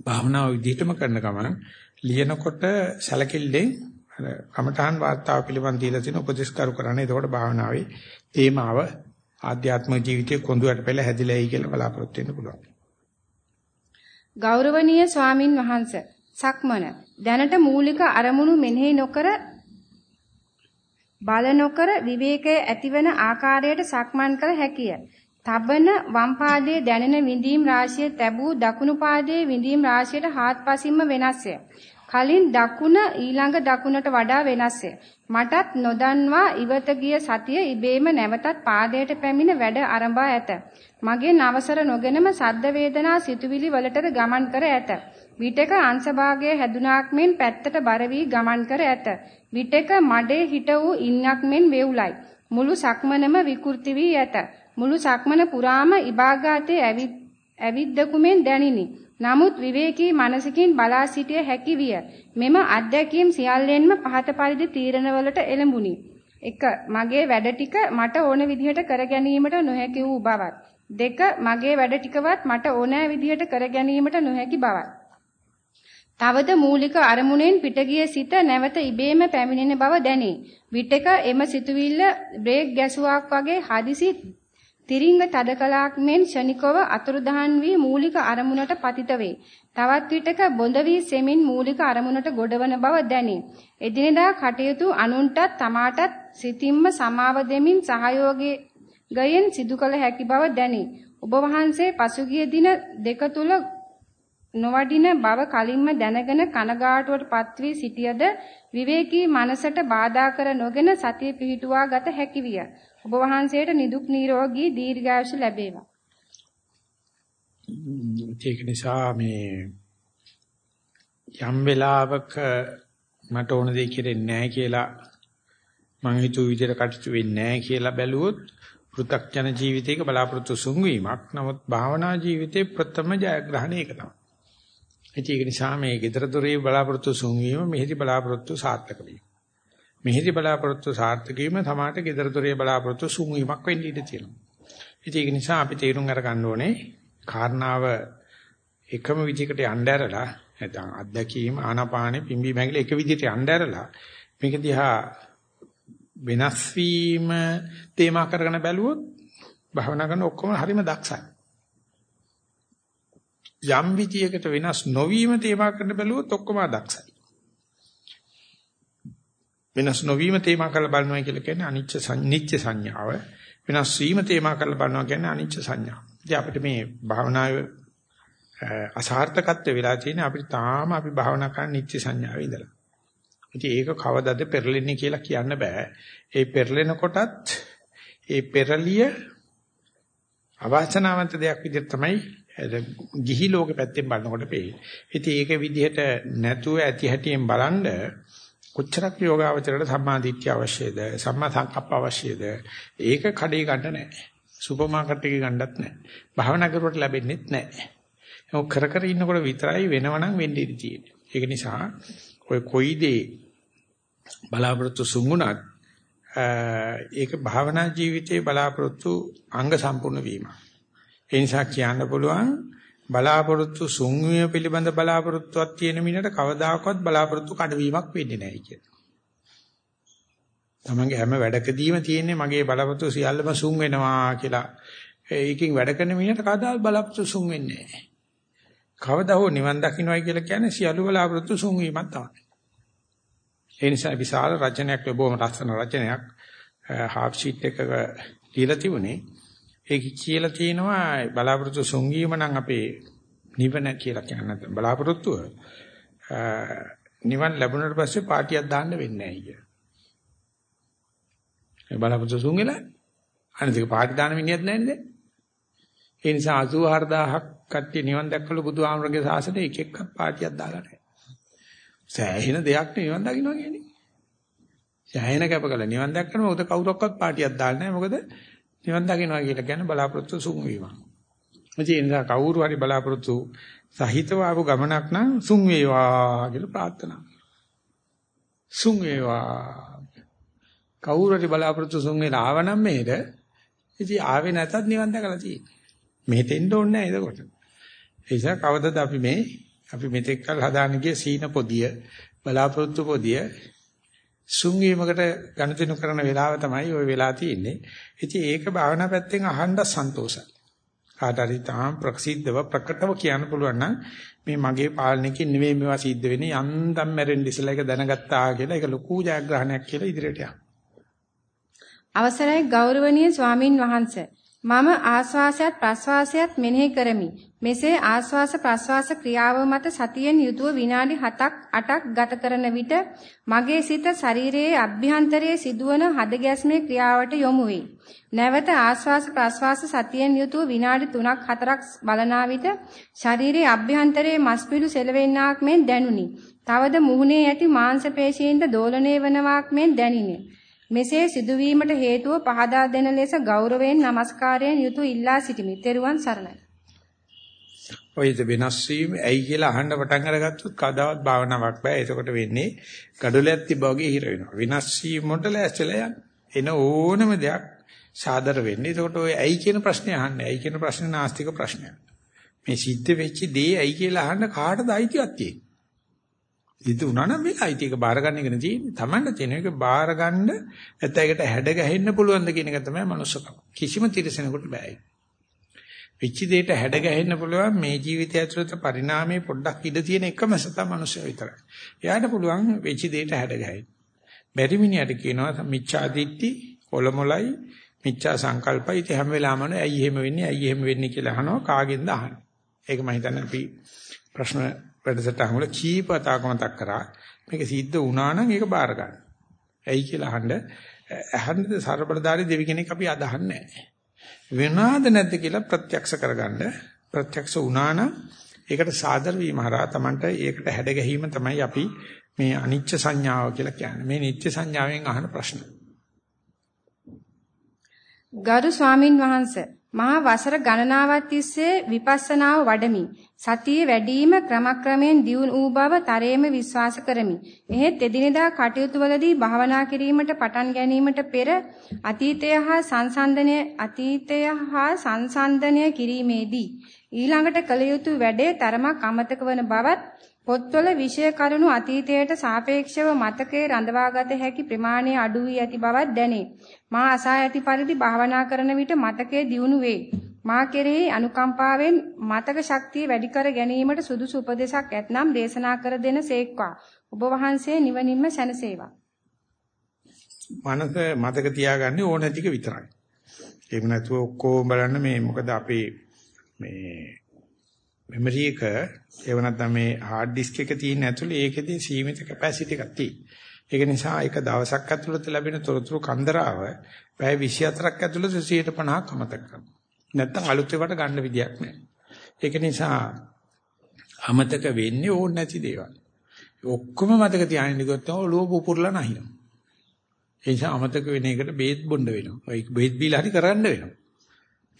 භාවනාව විදිහටම කරන ගමන් ලියනකොට සැලකිල්ලෙන් අර කමඨහන් වාර්තාව පිළිබඳ දීලා තියෙන උපදේශ කරු කරන්නේ. එතකොට භාවනාවේ තේමාව ආධ්‍යාත්මික ජීවිතයේ කොඳුයට පෙළ හැදිලායි කියලා බලාපොරොත්තු වෙන්න පුළුවන්. ගෞරවනීය ස්වාමින් වහන්ස සක්මන දැනට මූලික අරමුණු මෙනෙහි නොකර බල නොකර විවේකයේ ඇතිවන ආකාරයට සක්මන් කළ හැකිය. තබන වම් පාදයේ දැනෙන විඳීම් රාශිය තැබූ දකුණු පාදයේ විඳීම් රාශියට හාත්පසින්ම වෙනස්ය. කලින් දකුණ ඊළඟ දකුණට වඩා වෙනස්ය. මටත් නොදන්වා ඉවත ගිය සතිය ඉබේම නැවතත් පාදයට පැමිණ වැඩ ආරම්භා ඇත. මගෙන් අවසර නොගෙනම සද්ද වේදනා සිතුවිලි වලටද ගමන් කර ඇත. විටක අංශභාගයේ හැදුනාක් මෙන් පැත්තට බර වී ගමන් කර ඇත. විටක මඩේ හිට වූ ඉන්නක් මෙන් වේවුලයි. මුළු සක්මනම විකෘති වී ඇත. මුළු සක්මන පුරාම ඉබාගාතේ ඇවිද්දකුමෙන් දැනිනි. නමුත් විවේකී මනසකින් බලා සිටිය හැකි විය. මෙම අත්දැකීම් සියල්ලෙන්ම පහත පරිදි තීරණවලට එළඹුණි. 1. මගේ වැඩ ටික මට ඕන විදිහට කර ගැනීමට නොහැකි වූ බවත්. 2. මගේ වැඩ ටිකවත් මට ඕනෑ විදිහට කර ගැනීමට නොහැකි බවත්. තවද මූලික අරමුණෙන් පිටගිය සිත නැවත ඉබේම පැමිණෙන බව දැනේ. විටක එම සිතුවිල්ල බ්‍රේක් ගැසුවක් වගේ හදිසි තිරිංග තදකලාක් මෙන් ෂණිකව අතුරුදහන් වී මූලික අරමුණට පතිත වේ. තවත් විටක බොඳ වී සෙමින් මූලික අරමුණට ගොඩවන බව දැනේ. එදිනෙදා කටයුතු අනුන්ටත් තමාටත් සිතින්ම සමාව දෙමින් සහයෝගයෙන් සිදු කළ හැකි බව දැනේ. ඔබ වහන්සේ පසුගිය දින දෙක තුල නොවඩින බව කලින්ම දැනගෙන කනගාටුවට පත්වී සිටියද විවේකී මනසට බාධා කර නොගෙන සතිය පිහිටුවා ගත හැකි විය. ඔබ වහන්සේට නිදුක් නිරෝගී දීර්ඝායුෂ ලැබේවා. ඒක නිසා මේ යම් වෙලාවක මට ඕන දෙයක් කෙරෙන්නේ නැහැ කියලා මං හිතුව විදිහට කටයුතු වෙන්නේ නැහැ කියලා බැලුවොත් පෘථග්ජන ජීවිතයක බලාපොරොත්තු සුන්වීමක්. නමුත් භාවනා ජීවිතේ ප්‍රථම ජයග්‍රහණය ඒක තමයි. ඒක නිසා මේ gedara dore බලාපොරොත්තු සුන්වීම මෙහිදී බලාපොරොත්තු සාර්ථක වීම. මෙහිදී බලාපොරොත්තු සාර්ථක වීම තමාට gedara dore බලාපොරොත්තු සුන්වීමක් වෙන්න ඉඩ තියෙනවා. ඒක නිසා අපි තේරුම් අරගන්න ඕනේ කාරණාව එකම විදිහකට යන්න ඇරලා නැත්නම් අත්දැකීම ආනාපානෙ පිම්බි මැගිලි එක විදිහට යන්න ඇරලා මේක දිහා වෙනස් වීම තේමා කරගෙන බැලුවොත් භවනා කරන ඔක්කොම හරිම දක්ෂයි. යම් විදියකට වෙනස් නොවීම තේමා කරන්න බැලුවොත් ඔක්කොම දක්ෂයි. වෙනස් නොවීම තේමා කරලා බලනවා කියලා කියන්නේ අනිච්ච නිච්ච සංඥාව. වෙනස් වීම තේමා කරලා බලනවා කියන්නේ අනිච්ච සංඥාව. ඉතින් අපිට මේ භාවනාවේ අසාර්ථකත්වය වෙලා තියෙන අපිට තාම අපි භාවනා කරන නිච්ච සංඥාවේ ඉඳලා. ඉතින් ඒක කවදද පෙරලෙන්නේ කියලා කියන්න බෑ. ඒ පෙරලෙන කොටත් ඒ පෙරලිය අවාසනාවන්ත දෙයක් විදිහට තමයි ගිහි ලෝකෙ පැත්තෙන් බලනකොට පේන්නේ. ඉතින් ඒක විදිහට නැතුව ඇති හැටියෙන් බලනද කොච්චරක් යෝගාවචරයට සම්මාදිට්ඨිය අවශ්‍යද? සම්මා සංකප්ප අවශ්‍යද? ඒක කඩේ ගන්න නැහැ. සුපර් මාකට් එකේ ගන්නත් නැහැ. භාවනා කරුවට ලැබෙන්නේත් නැහැ. ඒක කර කර ඉන්නකොට විතරයි වෙනවනම් වෙන්න ඉඩ තියෙන්නේ. ඒක නිසා ඔය කොයි දේ බලාපොරොත්තු සුඟුණත් ඒක භාවනා ජීවිතයේ බලාපොරොත්තු අංග සම්පූර්ණ වීම ඒ නිසා කියන්න පුළුවන් බලාපොරොත්තු සුන්විය පිළිබඳ බලාපොරොත්තුවක් තියෙන මිනිහට කවදාකවත් බලාපොරොත්තු කඩවීමක් වෙන්නේ නැහැ කියලා. තමන්ගේ හැම වැඩකදීම තියෙන්නේ මගේ බලාපොරොත්තු සියල්ලම සුන් වෙනවා කියලා. ඒකකින් වැඩ කරන මිනිහට කවදාවත් බලාපොරොත්තු සුන් වෙන්නේ නැහැ. කවදා හෝ නිවන් දකින්නයි කියලා කියන්නේ සියලු බලාපොරොත්තු සුන් වීමක් තමයි. ඒ නිසා විශාල රචනයක් ලැබුවම ලස්සන රචනයක් හාෆ් ෂීට් එකක දීලා තිබුණේ ඒක කියලා තියෙනවා බලාපොරොත්තු සුන්ගීම නම් අපේ නිවන කියලා කියන්න බලාපොරොත්තුව නිවන් ලැබුණාට පස්සේ පාටියක් දාන්න වෙන්නේ නැහැ කිය. ඒ බලාපොරොත්තු සුන්ගිලා අනිත් එක පාටි දාන මිනිහක් නැහැ නේද? ඒ නිසා 84000ක් කට්ටිය නිවන් දැක්කලු බුදුහාමරගේ සාසනේ එක එකක් පාටියක් දාලා නැහැ. සෑහෙන දෙයක් නිවන් දකින්න කියන්නේ. සෑහෙන කැපකල නිවන් දැක්කම උද කවුරක්වත් පාටියක් දාන්නේ නැහැ. මොකද නිවන් දකින්නවා කියලා කියන්නේ බලාපොරොත්තු සුන් වීමක්. ඒ නිසා කවුරු හරි බලාපොරොත්තු සහිතව ආපු ගමනක් නම් සුන් වේවා කියලා ප්‍රාර්ථනා සුන් වේවා. කවුරු හරි බලාපොරොත්තු සුන් වෙලා ආවනම් මේද ඉතින් ආවේ නැතත් නිවන් දැකලා තියෙන්නේ. මෙහෙට එන්න ඕනේ නැහැ එතකොට. ඒ නිසා කවදද අපි මේ අපි මෙතෙක් කල් හදාන ගිය සීන පොදිය බලාපොරොත්තු පොදිය සුන්වීමකට ගණතිනු කරන වෙලාව තමයි ওই වෙලා තියෙන්නේ. ඉතින් ඒක භාවනා පැත්තෙන් අහන්න සන්තෝෂයි. කාට හරි තාම ප්‍රසිද්ධව ප්‍රකටව කියන්න පුළුවන් නම් මේ මගේ පාලනයකින් නෙවෙයි මේවා සිද්ධ වෙන්නේ යන්තම් මැරෙන්න ඉස්සලා ඒක දැනගත්තා කියලා ඒක ලොකු ජයග්‍රහණයක් කියලා ඉදිරියට යනවා. අවසරයි ගෞරවනීය ස්වාමින් වහන්සේ මම ආස්වාසයත් ප්‍රස්වාසයත් මෙනෙහි කරමි. මෙසේ ආස්වාස ප්‍රස්වාස ක්‍රියාව මත සතියෙන් යුතුව විනාඩි 7ක් 8ක් ගත කරන විට මගේ සිත ශරීරයේ අභ්‍යන්තරයේ සිදුවන හදගැස්මේ ක්‍රියාවට යොමු වේ. නැවත ආස්වාස ප්‍රස්වාස සතියෙන් යුතුව විනාඩි 3ක් 4ක් බලනා විට ශරීරයේ අභ්‍යන්තරයේ මස්පිඩු සෙලවෙන්නාක් මෙන් දැනුනි. තවද මුහුණේ ඇති මාංශ පේශීන්ද දෝලණය වනවාක් මෙන් දැනිනේ. මෙසේ සිදුවීමට හේතුව පහදා දෙන ලෙස ගෞරවයෙන් নমස්කාරයෙන් යුතු ඉල්ලා සිටිමි. ත්වන් සරණයි. ඔය වෙනස් වීම ඇයි කියලා අහන්න පටන් අරගත්තොත් කවදාවත් භාවනාවක් බෑ. එතකොට වෙන්නේ gadolයක් තිබ්බා වගේ හිර වෙනවා. වෙනස් වීම වලට ලෑස්තිලා යන්න. එන ඕනම දෙයක් සාදර වෙන්නේ. එතකොට ඔය ඇයි කියන ප්‍රශ්නේ අහන්නේ. ඇයි කියන ප්‍රශ්නේ නාස්තික ප්‍රශ්නයක්. මේ සිද්ධ වෙච්ච දේ ඇයි කියලා අහන්න කාටද අයිතියක් තියෙන්නේ? සිද්ධ වුණා නම් මේක අයිති එක බාර ගන්න එකනේ තියෙන්නේ. Tamanne තියෙන එක බාර ගන්න නැත්නම් ඒකට හැඩ ගැහෙන්න පුළුවන් ද කියන එක තමයි මනුස්සකම. කිසිම තිරසනෙකුට බෑ. වෙච්ච දෙයට හැඩ ගැහෙන්න පුළුවන් මේ ජීවිතය ඇතුළත පරිණාමයේ පොඩ්ඩක් ඉඳ තියෙන එකම සතා මනුස්සය විතරයි. එයාට පුළුවන් වෙච්ච දෙයට හැඩ ගැහෙන්න. බැරි මිනිහට කියනවා මිච්ඡා දිට්ඨි කොලමොලයි මිච්ඡා සංකල්පයි ඉතින් හැම වෙලාවම ඇයි එහෙම වෙන්නේ ඇයි එහෙම වෙන්නේ කියලා අහනවා කාගෙන්ද අහන්නේ. ඒක මම හිතන්නේ අපි ප්‍රශ්න වැඩසටහන් වල කීප වතාවක් මතක් කරා මේක සිද්ධ වුණා නම් ඒක බාර ගන්න. ඇයි කියලා අහන්න අහන්නද ਸਰබලදාරි දෙවි කෙනෙක් අපි අදහන්නේ නැහැ. වෙනාද නැද්ද කියලා ප්‍රත්‍යක්ෂ කරගන්න ප්‍රත්‍යක්ෂ වුණා නම් ඒකට සාදර වීම හරහා Tamanට ඒකට හැඩ ගැහිම තමයි අපි මේ අනිච්ච සංඥාව කියලා කියන්නේ. මේ නිත්‍ය සංඥාවෙන් අහන ප්‍රශ්න. ගරු ස්වාමින් වහන්සේ මා වසර ගණනාවක් තිස්සේ විපස්සනාව වඩමි. සතිය වැඩිම ක්‍රමක්‍රමයෙන් දියුණු වූ බව තරයේම විශ්වාස කරමි. එහෙත් එදිනෙදා කටයුතු වලදී භාවනා කිරීමට පටන් ගැනීමට පෙර අතීතය හා සංසන්දනය අතීතය හා සංසන්දනය කිරීමේදී ඊළඟට කළ යුතු වැඩේ තරමක් අමතක වන බවත් පොත්වල විෂය කරුණු අතීතයට සාපේක්ෂව මතකයේ රඳවාගත හැකි ප්‍රමාණය අඩු වී ඇති බවක් දැනේ. මා අසා ඇති පරිදි භාවනා කරන විට මතකයේ දියුණු වේ. මා කෙරෙහි අනුකම්පාවෙන් මතක ශක්තිය වැඩි කර ගැනීමට සුදුසු උපදේශක් ඇතනම් දේශනා කර දෙන සේක්වා. ඔබ වහන්සේ නිවනින්ම සැනසේවා. මනස මතක තියාගන්නේ ඕන ටික විතරයි. එහෙම නැතුව ඔක්කොම බලන්න මේ මොකද අපේ මේ මෙමරි එක ඒව නැත්නම් මේ හાર્ඩ් ඩිස්ක් එක තියෙන ඇතුලේ ඒකෙදී සීමිත කැපැසිටි එකක් තියෙනවා. ඒක නිසා ඒක දවසක් ඇතුළත ලැබෙන තොරතුරු කන්දරාව පැය 24ක් ඇතුළත 150ක් අමතක කරනවා. නැත්නම් අලුත් ඒවාට ගන්න විදියක් නැහැ. ඒක නිසා අමතක වෙන්නේ ඕන නැති දේවල්. ඔක්කොම මතක තියාගෙන ඉගොත් ඔළුව පුපුරලා නැහිනවා. ඒ නිසා අමතක වෙන එකට බේත් බොන්න වෙනවා. ඒක බේත් බීලා හරි කරන්න වෙනවා.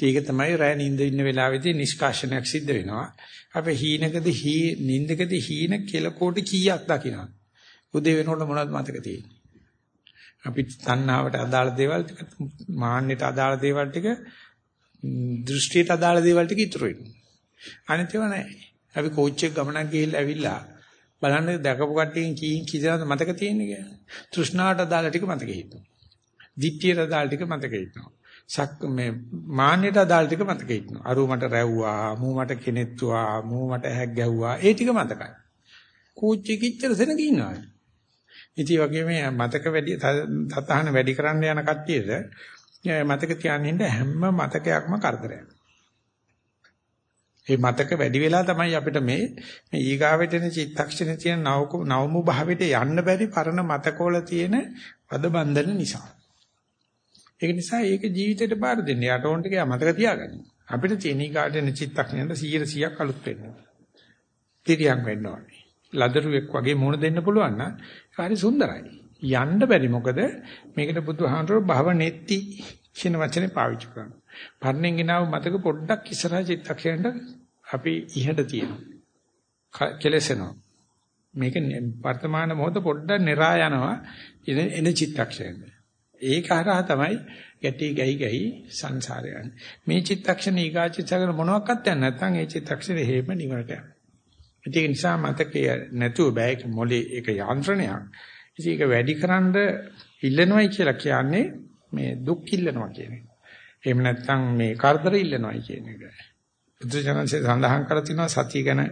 ඒක තමයි රෑ නිින්ද ඉන්න වෙලාවේදී නිෂ්කාශනයක් සිද්ධ වෙනවා. අපේ හීනකදී හී නිින්දකදී හීන කෙල කෝටි කීයක් දකිනවා. උදේ වෙනකොට මොනවද මතක තියෙන්නේ? අපි තණ්හාවට අදාළ දේවල් ටික, මාන්නයට අදාළ දේවල් ටික, දෘෂ්ටියට අදාළ දේවල් ටික ඉතුරු වෙනවා. අනිත් ඒවා නැහැ. අපි කෝච් එක ගමනක් ගිහිල්ලා ඇවිල්ලා බලන්න දැකපු කට්ටියන් කී කිසිද මතක තියෙන්නේ කියලා. තෘෂ්ණාවට අදාළ ටික මතක හිටිනවා. දිට්ඨියට අදාළ ටික මතක හිටිනවා. සක් මේ මාන්නයට අදාළ ටික මතකෙ ඉන්නවා. අරු මට රැව්වා, මූ මට කෙනෙත්තුවා, මූ මට හැක් ගැහුවා. ඒ ටික මතකයි. කෝච්චි කිච්චර සෙනග ඉන්නවා. ඉතින් වගේ මේ මතක වැඩි තතහන වැඩි කරන්න යන කට්ටියට මතක තියාගෙන හැම මතකයක්ම කරදරයක්. මේ මතක වැඩි වෙලා තමයි අපිට මේ මේ ඊගාවෙටෙන චිත්තක්ෂණේ තියෙන නව නවමු භාවයට යන්න බැරි පරණ මතකවල තියෙන පද බන්ධන නිසා. ඒක නිසා ඒක ජීවිතේට බාර දෙන්න. යට ඕන ටික මතක තියාගන්න. අපිට තියෙන ඊගාටෙන චිත්තක්ෂණයට 100 100ක් අලුත් වෙන්න. තිරියක් වෙන්න ඕනේ. ලදරුවෙක් වගේ මුණ දෙන්න පුළුවන් නම් හරි සුන්දරයි. යන්න බැරි මොකද මේකට බුදුහාමරෝ භව නෙත්ති කියන වචනේ පාවිච්චි කරනවා. පර්ණෙන් ගෙනාව මතක පොඩ්ඩක් ඉස්සරහ චිත්තක්ෂණයට අපි ඉහට තියෙනවා. කෙලසෙනවා. මේක වර්තමාන මොහොත පොඩ්ඩක් නිරා යනවා එන චිත්තක්ෂණය. ඒක හරහා තමයි ගැටි ගැහි ගැහි සංසාරය යන්නේ. මේ චිත්තක්ෂණ ඊගාචිත්තකන මොනවාක්වත් යන්නේ නැත්නම් ඒ චිත්තක්ෂණය හේම නිවනට යනවා. ඒක නිසා මතකය නැතුව බෑ ඒක මොලේ ඒක යාන්ත්‍රණයක්. ඉතින් ඒක වැඩිකරනද ඉල්ලනවයි කියලා කියන්නේ මේ දුක් ඉල්ලනවා කියන එක. එහෙම නැත්නම් මේ කරදර ඉල්ලනවයි කියන එක. බුදුජානන්සේ සඳහන් කරලා තිනවා සතිය ගැන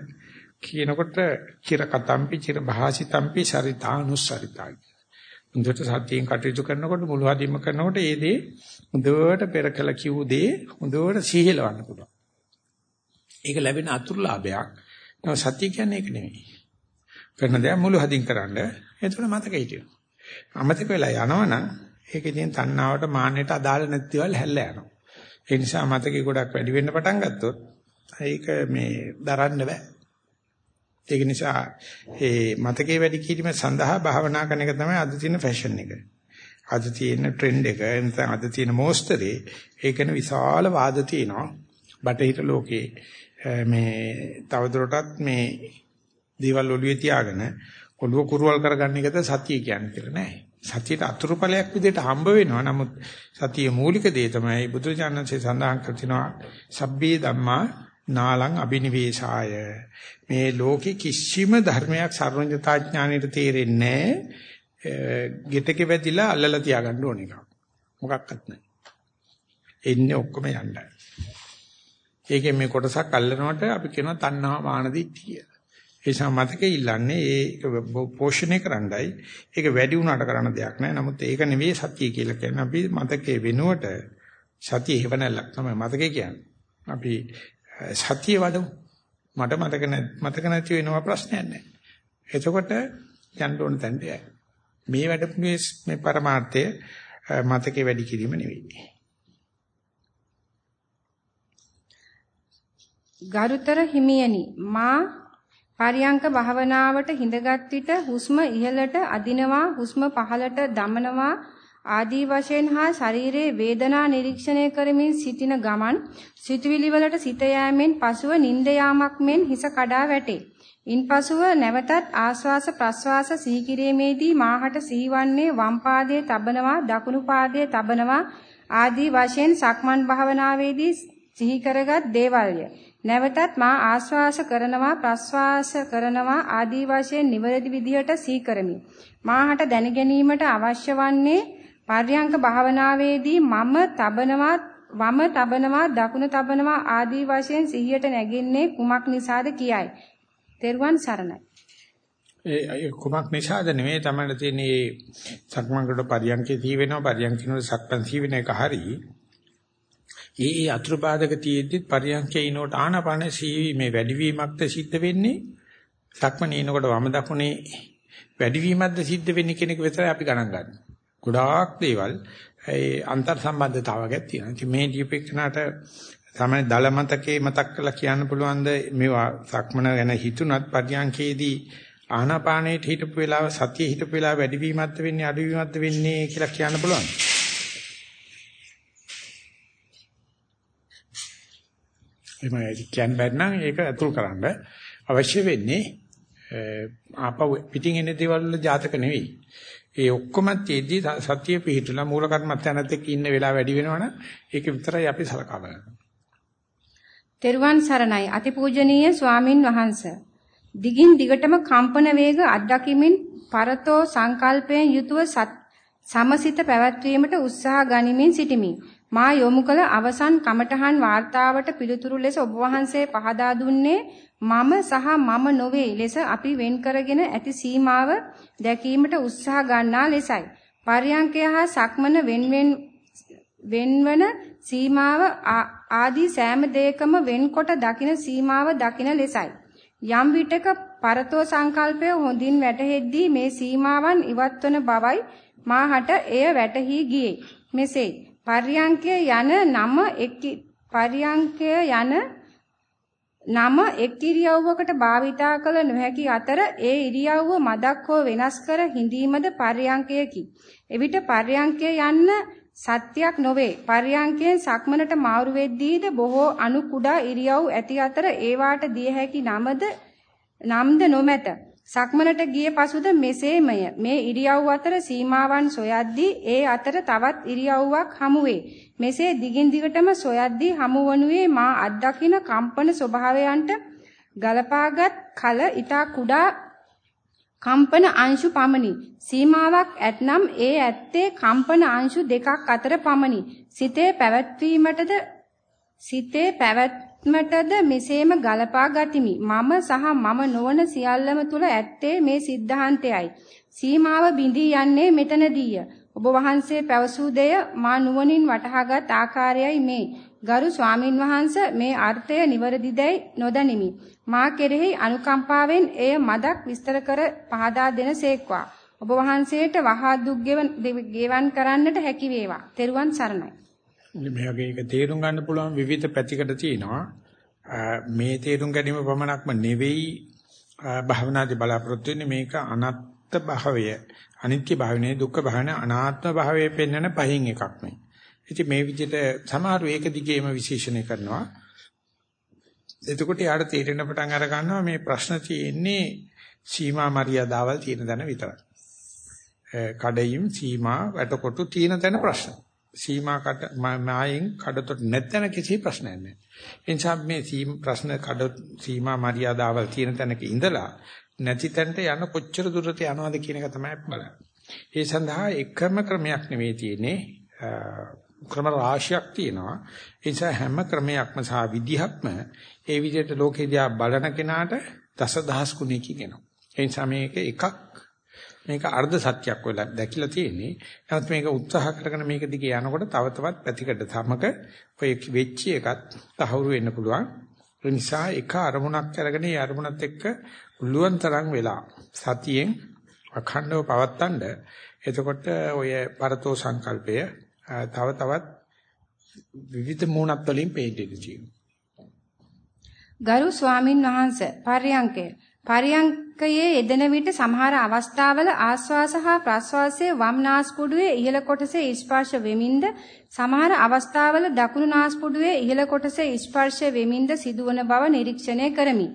කියනකොට චිර කතම්පි චිර භාසිතම්පි සරිතානුස්සරිතා හොඳට සතියෙන් කටයුතු කරනකොට මුළු හදින්ම කරනකොට ඒ දේ හොඳට පෙර කළ කිව් දේ හොඳට සිහිලවන්න පුළුවන්. ඒක ලැබෙන අතුරුලාභයක්. නම සතිය කියන්නේ ඒක නෙමෙයි. කරන දේ මුළු හදින් කරන්න. එතකොට මතක හිටියෝ. අමතක වෙලා යනවනම් ඒක ඉතින් තණ්හාවට මාන්නයට අදාළ නැතිවල් හැල්ලා යනවා. ඒ නිසා මතකේ ගොඩක් වැඩි වෙන්න පටන් ගත්තොත් ඒක මේ දරන්න බෑ. ඒක නිසා ඒ මතකේ වැඩි කිරීම සඳහා භාවනා කරන එක තමයි අද තියෙන ෆැෂන් එක. අද තියෙන ට්‍රෙන්ඩ් එක නැත්නම් අද තියෙන මොස්තරේ ඒකන විශාල වාද තියෙනවා. බටහිර ලෝකේ මේ තවදුරටත් මේ දේවල් ඔළුවේ තියාගෙන ඔළුව කුරුවල් කරගන්න එකද සතිය කියන්නේ කියලා නෑ. සතියට අතුරුඵලයක් විදිහට හම්බ වෙනවා. නමුත් සතියේ මූලික දේ තමයි බුදුචානන්සේ සඳහන් කර තිනවා සබ්බේ ධම්මා නාලං අබිනිවේෂාය මේ ලෝකේ කිසිම ධර්මයක් සර්වඥතා ඥාණයට තේරෙන්නේ නැහැ. ගෙටක වැදිලා අල්ලලා තියාගන්න ඕන එක. මොකක්වත් නැහැ. එන්නේ ඔක්කොම යන්නයි. ඒකෙන් මේ කොටසක් අල්ලනකොට අපි කියනවා තණ්හා මාන දිට්ඨිය. ඒ නිසා මතකෙ ඉල්ලන්නේ ඒක පෝෂණය කරන්නයි. ඒක වැඩි වුණාට කරන්න දෙයක් නැහැ. නමුත් ඒක නෙවෙයි සතිය කියලා කියන්නේ. අපි මතකයේ වෙනුවට සතිය හේවණල්ලක් තමයි මතකේ කියන්නේ. අපි සතිය වඩමු. මට මතක මතක නැති වෙනවා ප්‍රශ්නයක් නැහැ. එතකොට යන්න ඕන තැනට යයි. මේ වැඩමුවේ මේ પરමාර්ථය මතකේ වැඩි කිරීම නෙවෙයි. ගරුතර හිමියනි මා පරියංක භාවනාවට හිඳගත් විට හුස්ම ඉහළට අදිනවා හුස්ම පහළට දමනවා ආදී වශයෙන් හා ශරීරයේ වේදනා නිරීක්ෂණය කරමින් සිටින ගමන් සිතුවිලි වලට සිත යෑමෙන් පසුව නිින්ද යාමක් මෙන් හිස කඩා වැටේ. ඉන්පසුව නැවතත් ආශ්වාස ප්‍රශ්වාස සිහි කිරීමේදී මාහට සිහිවන්නේ වම් පාදයේ තබනවා දකුණු පාදයේ තබනවා ආදී වශයෙන් සක්මන් භාවනාවේදී සිහි කරගත් දේවල්ය. නැවතත් මා ආශ්වාස කරනවා ප්‍රශ්වාස කරනවා ආදී වශයෙන් නිවැරදි විදිහට සිහි කරමි. මාහට දැන ගැනීමට අවශ්‍ය වන්නේ පර්යංක භාවනාවේදී මම තබනවා වම තබනවා දකුණ තබනවා ආදී වශයෙන් සිහියට නැගින්නේ කුමක් නිසාද කියයි. තෙරුවන් සරණයි. ඒ කුමක් නිසාද නෙමෙයි තමයි තියෙන්නේ සක්මන්කට පරියන්කේ තී වෙනවා පරියන්කිනොත් සක්මන් තී වෙන එක හරි. ඒ ඒ අතුරු බාධක තියෙද්දි පරියන්කේ ඉනෝට ආනපන සීවි මේ වැඩිවීමක්ද සිද්ධ වෙන්නේ සක්මනේ ඉනකොට වම දකුණේ වැඩිවීමක්ද සිද්ධ වෙන්නේ කියන එක විතරයි අපි ගණන් ගන්නේ. ගොඩාක් දේවල් ඒ අන්තර් සම්බන්ධතාවයක් තියෙනවා. ඉතින් මේ දීපේකනට තමයි දල මතකේ මතක් කරලා කියන්න පුළුවන්ද මේවා සක්මන ගැන හිතුණත් පරියන්කේදී ආනාපානයේ හිටපු වෙලාව සතියේ හිටපු වෙලාව වැඩිවීමක්ද වෙන්නේ අඩුවීමක්ද වෙන්නේ කියලා කියන්න පුළුවන්. එමය කියන්න බැන්නම් ඒක අතුල් කරන්න අවශ්‍ය වෙන්නේ ආපහු පිටින් එන දේවල් වල ජාතක නෙවෙයි. ඒ ඔක්කොම තියදී සතිය පිහිටලා මූල කර්මත්‍යනත් එක්ක ඉන්න වෙලාව වැඩි වෙනවනම් ඒක විතරයි අපි සලකා බලන්නේ. තෙරුවන් සරණයි අතිපූජනීය ස්වාමින් වහන්සේ. දිගින් දිගටම කම්පන වේග අත්දැකීමින් පරතෝ සංකල්පයෙන් යුතුව සමසිත පැවැත්වීමට උත්සාහ ගනිමින් සිටිමි. මා යොමු කළ අවසන් කමඨහන් වාර්තාවට පිළිතුරු ලෙස ඔබ වහන්සේ පහදා දුන්නේ මම සහ මම නොවේ ලෙස අපි වෙන් කරගෙන ඇති සීමාව දැකීමට උත්සාහ ගන්නා ලෙසයි. පර්යංකය හා සක්මන වෙන්වෙන් වෙන්වන සීමාව ආදී සෑම දෙයකම වෙන්කොට දකින සීමාව දකින ලෙසයි. යම් විටක පරතෝ සංකල්පය හොඳින් වැටහෙද්දී මේ සීමාවන් ඉවත්වන බවයි මාහට එය වැටහි ගියේ. මෙසේ පර්යංකය යන නම එක් පර්යංකය යන නම එක් ඉරියව්වකට භාවිතා කළ නොහැකි අතර ඒ ඉරියව්ව මදක් හෝ වෙනස් කර හිඳීමද පර්යංකයකි. එවිට පර්යංකය යන්න සත්‍යයක් නොවේ. පර්යංකයෙන් සක්මනට මාරු වෙද්දීද බොහෝ අනු කුඩා ඉරියව් ඇති අතර ඒවාට දිය හැකි නමද නම්ද නොමැත. සක්මනට ගිය පසුද මෙසේමය. මේ ඉරියව් අතර සීමාවන් සොයද්දී ඒ අතර තවත් ඉරියව්වක් හමු වේ. මෙසේ දිගින් දිගටම සොයද්දී හමු වනුයේ මා අත්දකින කම්පන ස්වභාවයන්ට ගලපාගත් කල ඊතා කුඩා කම්පන අංශු පමණි. සීමාවක් ඇතනම් ඒ ඇත්තේ කම්පන අංශු දෙකක් අතර පමණි. සිතේ පැවැත්වීමටද සිතේ පැවැත්මටද මෙසේම ගලපා ගතිමි. මම සහ මම නොවන සියල්ලම තුල ඇත්තේ මේ සිද්ධාන්තයයි. සීමාව බිඳී යන්නේ මෙතනදීය. ඔබ වහන්සේ පැවසූ දෙය මා නුවණින් වටහාගත් ආකාරයයි මේ. ගරු ස්වාමින් වහන්සේ මේ අර්ථය නිවැරදිදයි නොදනිමි. මා කෙරෙහි අනුකම්පාවෙන් එය මදක් විස්තර කර පහදා දෙනසේක්වා. ඔබ වහන්සේට වහා දුක් ගෙවන් කරන්නට හැකි වේවා. තෙරුවන් සරණයි. මේ වගේ එක තේරුම් ගන්න පුළුවන් විවිධ පැතිකඩ තියෙනවා. මේ තේරුම් ගැනීම පමණක්ම නෙවෙයි භාවනාදී බලාපොරොත්තු වෙන්නේ මේක අනත්ත් භාවය අනිත්‍ය භාවනේ දුක්ඛ භාවනේ අනාත්ම භාවයේ පෙන්වන පහින් එකක් මේ. ඉතින් මේ විදිහට සමහරු ඒක දිගේම විශේෂණය කරනවා. එතකොට යාට තේරෙන පටන් අර ගන්නවා මේ ප්‍රශ්න තියෙන්නේ සීමා මරියාදාවල් තියෙන තැන විතරයි. කඩයිම් සීමා වැටකොටු තියෙන තැන ප්‍රශ්න. සීමා කඩ මායෙන් කඩතොට නැත්නම් කිසි ප්‍රශ්නයක් නැහැ. ඒ නිසා මේ සීම ප්‍රශ්න කඩ සීමා මරියාදාවල් තියෙන තැනක ඉඳලා නැති තැනට යන කොච්චර දුරට යනවද කියන එක තමයි බලන්නේ. ඒ සඳහා එකම ක්‍රමයක් නෙවෙයි තියෙන්නේ. ක්‍රම රාශියක් තියෙනවා. ඒ නිසා හැම ක්‍රමයක්ම සහ විදිහක්ම ඒ විදිහට ලෝකේ දිහා බලන කෙනාට දසදහස් ගුණයකින් එනවා. ඒ නිසා මේක එකක් මේක අර්ධ සත්‍යයක් වෙලා දැකිලා තියෙන්නේ. නමුත් මේක උත්සාහ කරගෙන මේක දිගේ යනකොට තව තවත් පැතිකඩ තමක ඔය වෙච්ච එකත් තහවුරු වෙන්න පුළුවන්. ඒ නිසා එක අරමුණක් අරගෙන ඒ අරමුණත් එක්ක පුළුවන් තරම් වෙලා සතියෙන් අඛණ්ඩව පවත්තන්න. එතකොට ඔය පරතෝ සංකල්පය තව තවත් විවිධ මූණත් වලින් පේන්නේ ගරු ස්වාමින් වහන්සේ පර්යංකය පරියංකයේ යෙදෙන විට සමහර අවස්ථාවල ආශ්වාස හා ප්‍රශ්වාසයේ වම් නාස්පුඩුවේ ඉහළ කොටසේ ස්පර්ශ වෙමින්ද සමහර අවස්ථාවල දකුණු නාස්පුඩුවේ ඉහළ කොටසේ ස්පර්ශ වෙමින්ද සිදුවන බව නිරීක්ෂණය කරමි.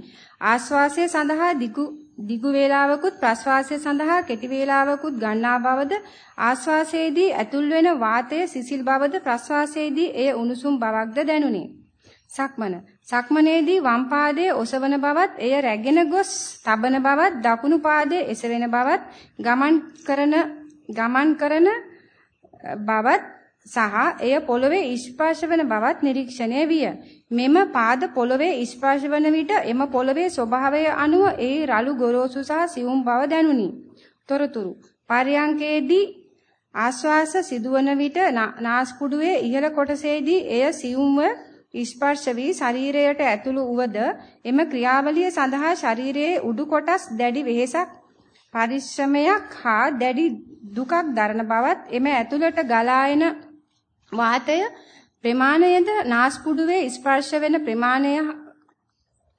ආශ්වාසය සඳහා දිගු දිගු වේලාවකුත් ප්‍රශ්වාසය සඳහා කෙටි වේලාවකුත් ගන්නා බවද ආශ්වාසයේදී ඇතුල් වෙන වාතය සිසිල් බවද ප්‍රශ්වාසයේදී එය උණුසුම් බවක්ද දැනුනි. සක්මන සක්මනේදී වම් පාදයේ ඔසවන බවත් එය රැගෙන ගොස් තබන බවත් දකුණු පාදයේ එසවෙන බවත් ගමන් කරන ගමන් කරන බවත් සහ එය පොළවේ ස්පර්ශ වන බවත් නිරීක්ෂණය විය. මෙම පාද පොළවේ ස්පර්ශ වන විට එම පොළවේ ස්වභාවය අනුව ඒ රළු ගොරෝසු සහ සියුම් බව දැනුනි. තොරතුරු පරියංකේදී ආශ්වාස සිදුවන විට නාස්පුඩුවේ ඉහළ කොටසේදී එය සියුම්ව ස්පර්ශ වී ශරීරයට ඇතුළු වුවද එම ක්‍රියාවලිය සඳහා ශරීරයේ උඩු කොටස් දැඩි වෙහෙසක් පරිශ්‍රමයක් හා දැඩි දුකක් දරන බවත් එම ඇතුළට ගලා එන වාතය ප්‍රමාණයද නාස්පුඩුවේ ස්පර්ශ වෙන ප්‍රමාණය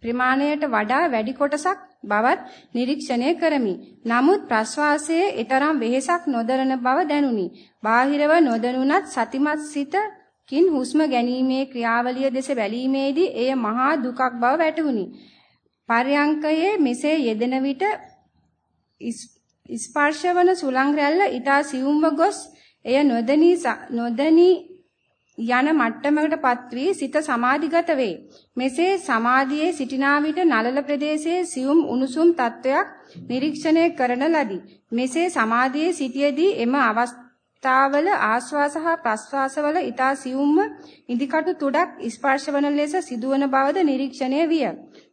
ප්‍රමාණයට වඩා වැඩි කොටසක් බවත් නිරීක්ෂණය කරමි. නමුත් ප්‍රශ්වාසයේ ඊතරම් වෙහෙසක් නොදරන බව දැනුනි. බාහිරව නොදැනුණත් සතිමත් සිත කින් හුස්ම ගැනීමේ ක්‍රියාවලිය දෙස බැලීමේදී එය මහා දුකක් බව වැටහුණි. පර්යංකයේ මෙසේ යෙදෙන විට ස්පර්ශවන සුලං රැල්ල ඊතා සියුම්ව ගොස් එය නොදනී නොදනී යන මට්ටමකටපත් වී සිත සමාධිගත වේ. මෙසේ සමාධියේ සිටිනා විට නලල ප්‍රදේශයේ සියුම් උණුසුම් තත්වයක් නිරීක්ෂණය කරන ලදී. මෙසේ සමාධියේ සිටියේදී එම අවස්ථාව අවස්ථාවල ආශ්වාස හා ප්‍රශ්වාසවල ඊතා සියුම්ම ඉදිකටු තුඩක් ස්පර්ශවන ලෙස සිදුවන බවද නිරීක්ෂණය විය.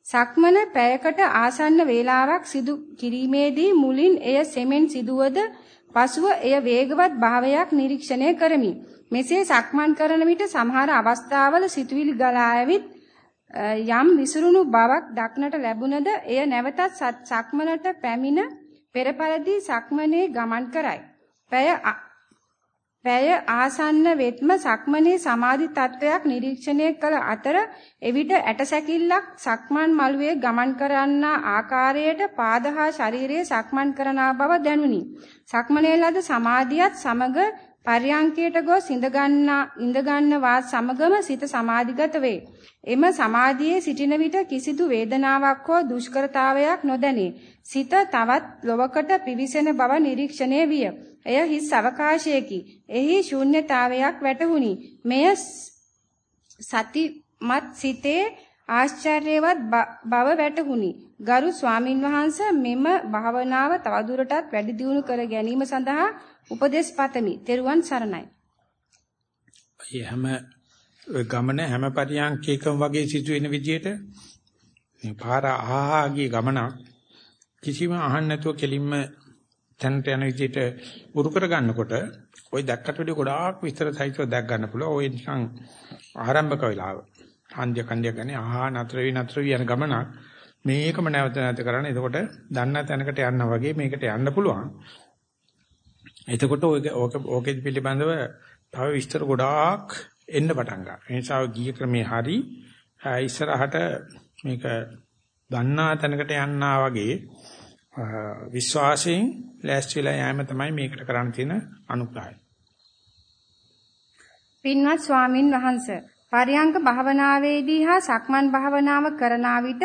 සක්මන පැයකට ආසන්න වේලාවක් සිදු කිරීමේදී මුලින් එය සෙමෙන් සිදුවද පසුව එය වේගවත් භාවයක් නිරීක්ෂණය කරමි. මෙසේ සක්මන් කරන විට සමහර අවස්ථාවල සිතුවිලි ගලා ඇවිත් යම් විසිරුණු බවක් දක්නට ලැබුණද එය නැවතත් සක්මනට පැමිණ පෙරපරදී සක්මනේ ගමන් කරයි. පැය පැය ආසන්න වෙත්ම සක්මනේ සමාධි තත්වයක් නිරීක්ෂණය කළ අතර එවිට ඇටසැකිල්ලක් සක්මන් මළුවේ ගමන් කරන්නා ආකාරයට පාද හා ශරීරයේ සක්මන් කරනා බව දැනුනි. සක්මනේ ලද සමාධියත් සමග පර්යංකයට ගොස් ඉඳ ගන්නා ඉඳ ගන්නවත් සමගම සිත සමාධිගත වේ. එම සමාධියේ සිටින විට කිසිදු වේදනාවක් හෝ දුෂ්කරතාවයක් නොදැනේ. සිත තවත් ලොවකට පිවිසෙන බව නිරීක්ෂණය විය. එය හිස් අවකාශයකි. එහි ශූන්‍යතාවයක් වැටහුණි. මෙය සතිමත් සිතේ ආශ්චර්යවත් බව වැටහුණි. ගරු ස්වාමින් වහන්සේ මෙම භාවනාව තවදුරටත් වැඩි දියුණු කර ගැනීම සඳහා උපදෙස් පතමි. තෙරුවන් සරණයි. හැම ගමන හැම පරියන්කේකම වගේ සිදුවෙන විදිහට මේ පාර ආහාගේ ගමනක් කිසිම අහන්න නැතුව කෙලින්ම තැනට යන විදිහට උරු කර ගන්නකොට ওই දැක්කට වඩා ගොඩාක් විස්තර සහිතව දැක් ගන්න පුළුවන්. ওই නිකන් ආරම්භක වෙලාව. හන්දිය කන්දිය ගන්නේ ආහා නතර වී නතර වී යන ගමනක්. මේකම නැවත නැවත කරන්න. එතකොට දන්න තැනකට යන්න වගේ මේකට යන්න පුළුවන්. එතකොට ඕක ඕකෙ පිළිබඳව තව විස්තර ගොඩාක් එන්න පටන් ගන්නවා. ඒ නිසා ගිය ක්‍රමේ හරි ඉස්සරහට මේක දන්නා තැනකට යන්නා වගේ විශ්වාසයෙන් ලෑස්ති වෙලා යෑම තමයි මේකට කරන්න තියෙන අනුග්‍රහය. පින්වත් ස්වාමින් වහන්සේ පරියංක භාවනාවේදී හා සක්මන් භාවනාව කරන විට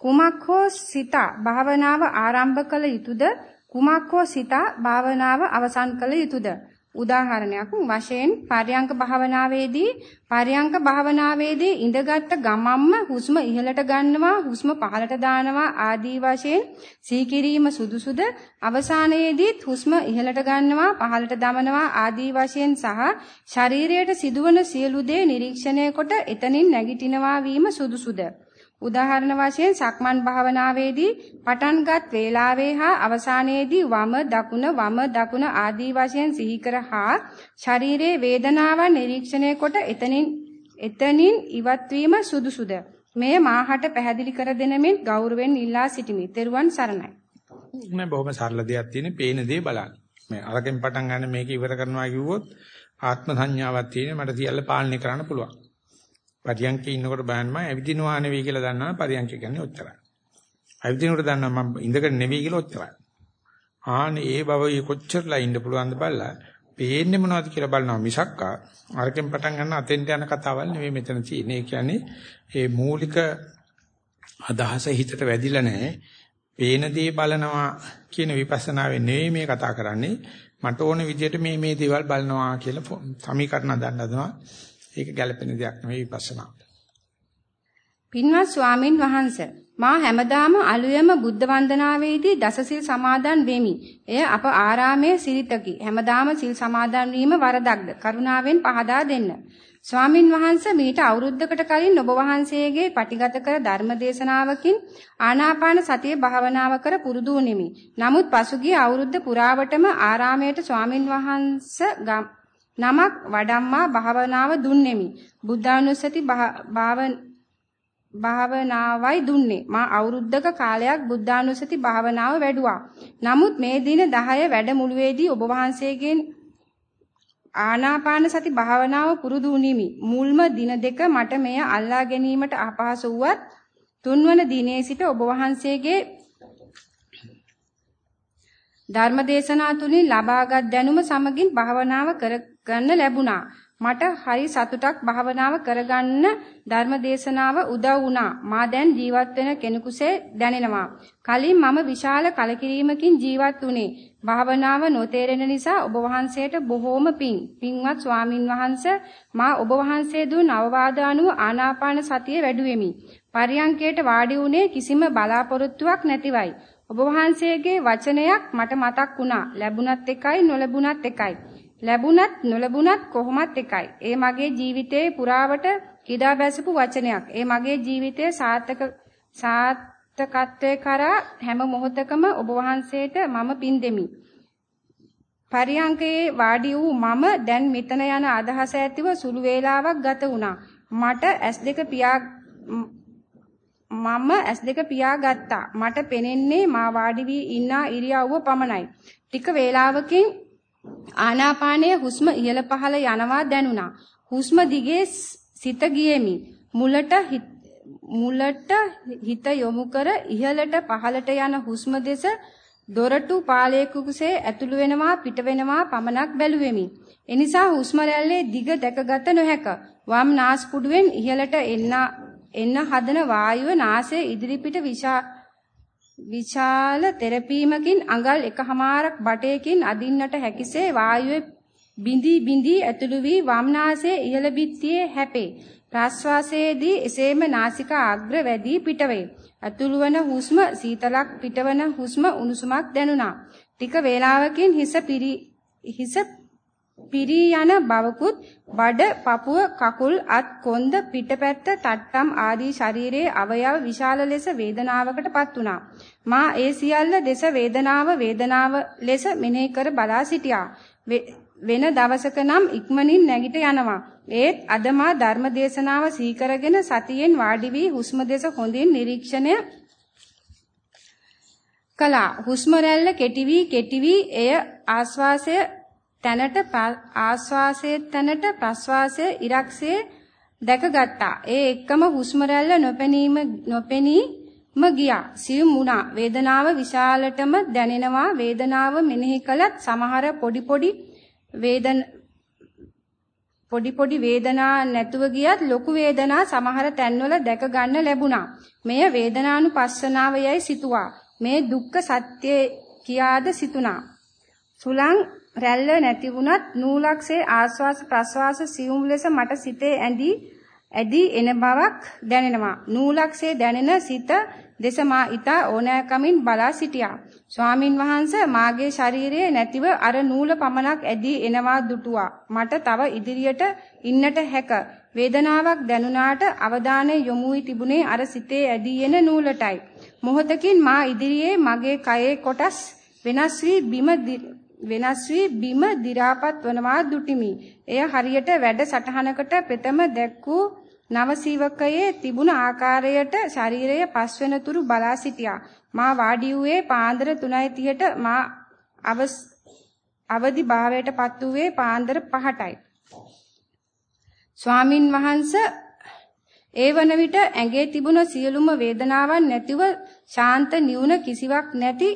කුමක් හෝ සිතා භාවනාව ආරම්භ කළ යුතුයද කුමක් හෝ සිතා භාවනාව අවසන් කළ යුතුයද උදාහරණයක් වශයෙන් පරියංක භාවනාවේදී පරියංක භාවනාවේදී ඉඳගත් ගමම්ම හුස්ම ඉහළට ගන්නවා හුස්ම පහළට දානවා ආදී වශයෙන් සීකිරීම සුදුසුද? අවසානයේදීත් හුස්ම ඉහළට ගන්නවා පහළට දමනවා ආදී වශයෙන් සහ ශරීරයට සිදුවන සියලු දේ නිරීක්ෂණය කොට එතනින් නැගිටිනවා වීම සුදුසුද? උදාහරණ වශයෙන් සක්මන් භාවනාවේදී පටන්ගත් වේලාවේ හා අවසානයේදී වම දකුණ වම දකුණ ආදී වශයෙන් සිහි කර හා ශරීරයේ වේදනාවන් නිරීක්ෂණය කොට එතනින් එතනින් ඉවත් වීම සුදුසුද මෙය මාහට පැහැදිලි කර දෙනමින් ගෞරවයෙන් ඉල්ලා සිටිමි. ත්වන් සරණයි. නෑ බොහොම සරල දෙයක් තියෙන පේන දේ බලන්න. මේ අරකින් පටන් ගන්න මේක ඉවර කරනවා කිව්වොත් ආත්ම සංඥාවක් තියෙන මට සියල්ල පාලනය කරන්න පුළුවන්. පරියන්කේ ඉන්නකොට බලන්න මම ඇවිදිනවා නෙවෙයි කියලා දන්නවා පරියන්ක කියන්නේ ඔච්චරයි. ඇවිදිනකොට දන්නවා මම ඉඳගෙන නෙවෙයි කියලා ඔච්චරයි. ආනේ ඒ බව කොච්චරලා ඉන්න පුළුවන්ද බලලා පේන්නේ මොනවද කියලා බලනවා මිසක්කා අරකින් පටන් ගන්න අතෙන්ට යන කතාවල් නෙවෙයි මෙතන තියෙන්නේ. ඒ කියන්නේ ඒ මූලික අදහස හිතට වැදිලා නැහැ. පේන දේ බලනවා කියන විපස්සනාවේ නෙවෙයි මේ කතා කරන්නේ. මට ඕන විදිහට මේ මේ දේවල් බලනවා කියලා සමීකරණ හදන්න හදනවා. ඒක ගැළපෙන දෙයක් නෙවෙයි විපස්සනා. පින්වත් ස්වාමින් වහන්සේ මා හැමදාම අලුයම බුද්ධ වන්දනාවේදී දසසිල් සමාදන් වෙමි. එය අප ආරාමයේ සිරිතකි. හැමදාම සිල් සමාදන් වීම වරදක්ද? කරුණාවෙන් පහදා දෙන්න. ස්වාමින් වහන්සේ මීට අවුරුද්දකට කලින් ඔබ වහන්සේගේ පටිගත කර ධර්ම දේශනාවකින් ආනාපාන සතිය භාවනාව කර පුරුදු වුනිමි. නමුත් පසුගිය අවුරුද්ද පුරාවටම ආරාමයට ස්වාමින් වහන්සේ නමක් වඩම්මා භාවනාව දුන්නෙමි. බුද්ධානුස්සති භාවනාවයි දුන්නේ. මා අවුරුද්දක කාලයක් බුද්ධානුස්සති භාවනාව වැඩුවා. නමුත් මේ දින 10 වැඩමුළුවේදී ඔබ වහන්සේගෙන් ආනාපාන සති භාවනාව පුරුදු වුනිමි. මුල්ම දින දෙක මට මෙය අල්ලා ගැනීමට අපහසු වුවත් තුන්වන දිනේ සිට ඔබ වහන්සේගේ ධර්මදේශනා තුලින් ලබාගත් දැනුම සමගින් භාවනාව කර ගන්න ලැබුණා. මට හරි සතුටක් භාවනාව කරගන්න ධර්මදේශනාව උදව් වුණා. මා දැන් ජීවත් වෙන කෙනෙකුසේ දැනෙනවා. කලින් මම විශාල කලකිරීමකින් ජීවත් වුණේ. භාවනාව නොතේරෙන නිසා ඔබ වහන්සේට බොහෝම පිං. පින්වත් ස්වාමින් වහන්සේ මා ඔබ වහන්සේ දුන් අවවාද අනුව ආනාපාන සතිය වැඩුවෙමි. පරියංකයට වාඩි වුණේ කිසිම බලාපොරොත්තුවක් නැතිවයි. ඔබ වහන්සේගේ වචනයක් මට මතක් වුණා. ලැබුණත් එකයි නොලැබුණත් එකයි. ලැබුණත් නොලැබුණත් කොහොමත් එකයි. ඒ මගේ ජීවිතයේ පුරාවට කිදා බැසපු වචනයක්. ඒ මගේ ජීවිතයේ සාර්ථක සාර්ථකත්වයේ කරා හැම මොහොතකම ඔබ වහන්සේට මම පින් දෙමි. පරියංකයේ වාඩි වූ මම දැන් මෙතන යන අදහස ඇතිව සුළු වේලාවක් ගත වුණා. මට S2 පියා මම S2 පියාගත්තා. මට පෙනෙන්නේ මා වාඩි වී ඉන්න ඉරියව්ව පමණයි. ටික වේලාවකින් ආනාපානයේ හුස්ම ඉහළ පහළ යනවා දැනුණා. හුස්ම දිගේ සිත ගියෙමි. මුලට මුලට හිත යොමු කර ඉහළට පහළට යන හුස්ම දෙස දොරටු පාලයකුසේ ඇතුළු වෙනවා පිට වෙනවා පමණක් බැලුවෙමි. එනිසා හුස්ම රැල්ලේ දිග දැකගත නොහැක. වම් නාස්පුඩුවෙන් ඉහළට එන්න එන්න හදන වායුව නාසයේ ඉදිරිපිට විශාල තෙරපීමකින් අඟල් එකහමාරක් බටයකින් අදින්නට හැකිසේ වායුවේ බිඳි බිඳි ඇතුළු වී වම් නාසයේ ඉහළ බිත්තියේ හැපේ. ප්‍රාශ්වාසයේදී එසේම නාසිකා අග්‍ර වැඩි පිටවේ. ඇතුළු වන හුස්ම සීතලක් පිටවන හුස්ම උණුසුමක් දැනුණා. ටික වේලාවකින් හිස පිරි හිස පිරී යන බවකුත් බඩ පපුව කකුල් අත් කොන්ද පිටපැත්ත තට්ටම් ආදී ශරීරයේ අවයව විශාල ලෙස වේදනාවකටපත් වුණා. මා ඒ සියල්ල දෙස වේදනාව වේදනාව ලෙස මෙනෙහි කර බලා සිටියා. වෙන දවසක නම් ඉක්මනින් නැගිට යනවා. ඒත් අද මා ධර්ම දේශනාව සීකරගෙන සතියෙන් වාඩි වී හුස්ම දෙස හොඳින් නිරීක්ෂණය කළා. හුස්ම රැල්ල කෙටි වී කෙටි වී එය ආස්වාසය තැනට ආස්වාසයේ තැනට ප්‍රස්වාසයේ ඉරක්සේ දැකගත්තා. ඒ එක්කම හුස්ම රැල්ල නොපෙනීම නොපෙනීම ගියා. සියුම් වුණා. වේදනාව විශාලටම දැනෙනවා. වේදනාව මෙනෙහි කළත් සමහර පොඩි පොඩි වේදන පොඩි පොඩි වේදනා නැතුව ගියත් ලොකු වේදනා සමහර තැන්වල දැක ගන්න ලැබුණා. මෙය වේදනානුපස්සනාව යයි සිතුවා. මේ දුක්ඛ සත්‍ය කියාද සිතුණා. සුලං රැල්ල නැති වුණත් නූලක්සේ ආස්වාස ප්‍රස්වාස සියුම් ලෙස මට සිතේ ඇඳී ඇදී එන බවක් දැනෙනවා. නූලක්සේ දැනෙන සිත දෙස මා ඊතා ඕනෑකමින් බලා සිටියා. ස්වාමින් වහන්සේ මාගේ ශරීරයේ නැතිව අර නූල පමණක් ඇදී එනවා දුටුවා. මට තව ඉදිරියට ඉන්නට හැක. වේදනාවක් දැනුණාට අවධානය යොමු වී තිබුණේ අර සිතේ ඇදී එන නූලටයි. මොහොතකින් මා ඉදිරියේ මගේ කයේ කොටස් වෙනස් වී බිම වෙනස් වී බිම දි รา පත් වනවා දුටිමි. එය හරියට වැඩ සටහනකට ප්‍රථම දැක්වූ නවසීවකයේ තිබුණ ආකාරයට ශරීරය පස්වෙන තුරු බලා සිටියා. මා වාඩි වූයේ පාන්දර 3:30ට මා අවදි භාවයටපත් වූයේ පාන්දර 5ටයි. ස්වාමින් වහන්සේ ඒ වන විට ඇඟේ තිබුණ සියලුම වේදනාවන් නැතිව ශාන්ත නිවුන කිසිවක් නැති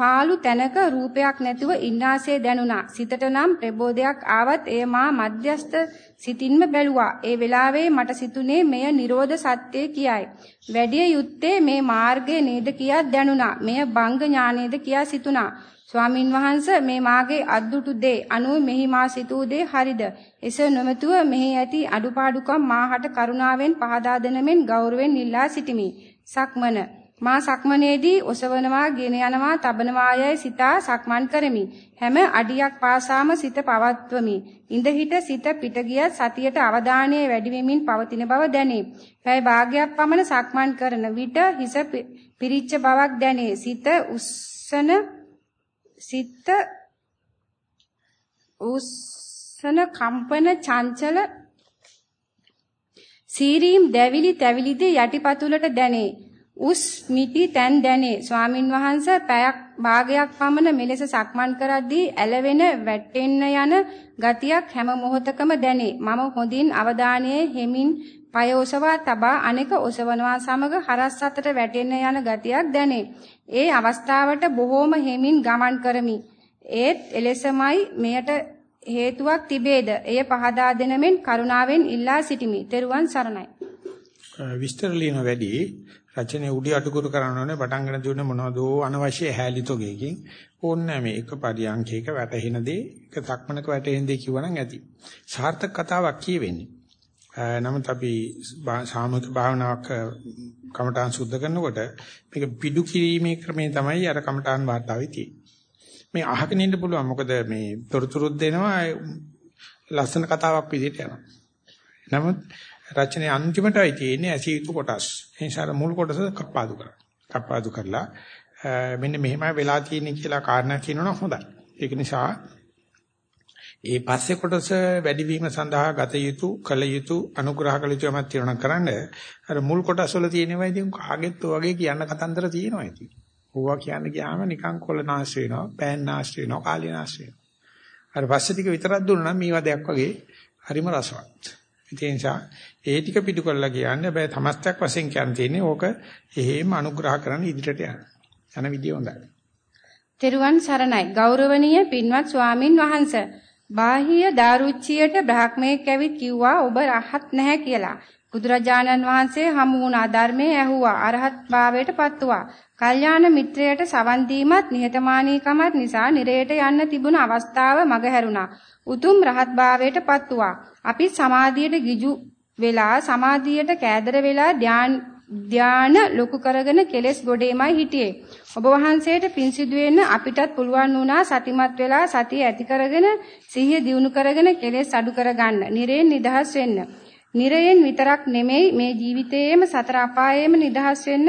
පාළු තැනක රූපයක් නැතුව ඉන්නාසේ දැනුණා. සිතට නම් ප්‍රබෝධයක් ආවත් එය මා මධ්‍යස්ත සිතින්ම බැලුවා. ඒ වෙලාවේ මට සිතුනේ මෙය Nirodha සත්‍යය කියයි. වැඩි යුත්තේ මේ මාර්ගය නේද කියා දැනුණා. මෙය බංග ඥානේද කියා සිතුණා. ස්වාමින් වහන්සේ මේ මාගේ අද්දුටු දේ අනුව මෙහි මා සිතූ දේ හරිද? එසේ නොමැතුව මෙහි ඇති අඩුපාඩුකම් මාහට කරුණාවෙන් පහදා දෙනමින් ගෞරවයෙන් ඉල්ලා සිටිමි. සක්මන මා සක්මනේදී ඔසවනවා, ගෙන යනවා, තබනවා යයි සිතා සක්මන් කරමි. හැම අඩියක් පාසාම සිත පවත්වමි. ඉඳ හිට සිත පිට ගියත් සතියට අවධානය වැඩි වෙමින් පවතින බව දැනේ. පැය භාගයක් පමණ සක්මන් කරන විට හිස පිරිච්ච බවක් දැනේ. සිත උස්සන සිත උස්සන කම්පන චංචල සීරීම් දැවිලි තැවිලිද යටිපතුලට දැනේ. උස් මිටි තැන් දැනේ. ස්වාමින් වහන්සේ පැයක් භාගයක් පමණ මෙලෙස සක්මන් කරද්දී ඇලවෙන වැටෙන්න යන ගතියක් හැම මොහොතකම දැනේ. මම හොඳින් අවධානයේ හෙමින් පය ඔසවා තබා අනෙක ඔසවනවා සමග හරස් අතට වැටෙන්න යන ගතියක් දැනේ. ඒ අවස්ථාවට බොහෝම හෙමින් ගමන් කරමි. ඒත් එලෙසමයි මෙයට හේතුවක් තිබේද? එය පහදා දෙනමෙන් කරුණාවෙන් ඉල්ලා සිටිමි. ත්වන් සරණයි. විස්තර ලියන වැඩි රචනයේ උඩි අටුකුරු කරන්න ඕනේ පටන් ගන්න දුන්නේ මොනවදෝ අනවශ්‍ය හැලිතෝගේකින් ඕන්නේ මේ එක පරියන්කයක වැටෙන දේ එක සක්මනක වැටෙන දේ කිව්වනම් ඇති. සාර්ථක කතාවක් කියවෙන්නේ. නමුත් අපි සාමූහික භාවනාවක් කමඨාන් සුද්ධ කරනකොට මේක පිඩු කිරීමේ ක්‍රමය තමයි අර කමඨාන් වාතාවේ තියෙන්නේ. මේ අහගෙන ඉන්න පුළුවන්. මොකද මේ තොරතුරුත් දෙනවා ලස්සන කතාවක් විදිහට යනවා. නමුත් රචනයේ අන්තිමටයි තියෙන්නේ ඇසිය යුතු කොටස්. ඒ නිසා මුල් කොටස කප්පාදු කරා. කප්පාදු කරලා මෙන්න මෙහෙමයි වෙලා තියෙන්නේ කියලා කාරණා කියනවනම් හොඳයි. ඒක නිසා ඒ පස්සේ කොටස වැඩිවීම සඳහා ගත යුතු කළ යුතු අනුග්‍රහ කළ යුතු යමක් තියෙනවා කරන්න අර මුල් කොටස් වල තියෙනවා ඉතින් කාගෙත් ඔයගේ කියන්න කතන්දර තියෙනවා ඉතින්. ඕවා කියන්න ගියාම නිකන් කොළ නාස් වෙනවා, පෑන් නාස් වෙනවා, කාලිය නාස් වෙනවා. අර පස්සේ ටික විතරක් දුන්නා නම් මේවා දෙයක් වගේ හරිම රසවත්. ඒ නිසා ඒ ටික පිටු කරලා කියන්නේ බෑ තමස්තක් වශයෙන් කියන්න තියෙන්නේ ඕක එහෙම අනුග්‍රහ කරන්න ඉදිරියට යන්න. යන විදිය හොඳයි. තෙරුවන් සරණයි ගෞරවනීය පින්වත් ස්වාමින් වහන්සේ. බාහිය දාරුච්චියට බ්‍රහ්මයෙක් ඇවිත් කිව්වා ඔබ රහත් නැහැ කියලා. බුදුරජාණන් වහන්සේ හමු වුණා ධර්මයේ ඇහුවා අරහත් භාවයට පත් වුණා. කල්යාණ මිත්‍රයට සවන් දීමත් නිහතමානීකමත් නිසා නිරයට යන්න තිබුණ අවස්ථාව මගහැරුණා. උතුම් රහත් භාවයට පත් වුණා. අපි සමාධියට ගිජු වෙලා සමාධියට කෑදර වෙලා ධාන් ධාන ලොකු කරගෙන කෙලස් ගොඩේමයි හිටියේ. ඔබ වහන්සේට පින් සිදු වෙන්න අපිටත් පුළුවන් වුණා සතිමත් වෙලා සතිය ඇති කරගෙන සිහිය දියුණු කරගෙන කෙලස් අඩු කරගන්න. නිරේන් නිදහස් වෙන්න. නිරයෙන් විතරක් නෙමෙයි මේ ජීවිතයේම සතර අපායේම නිදහස් වෙන්න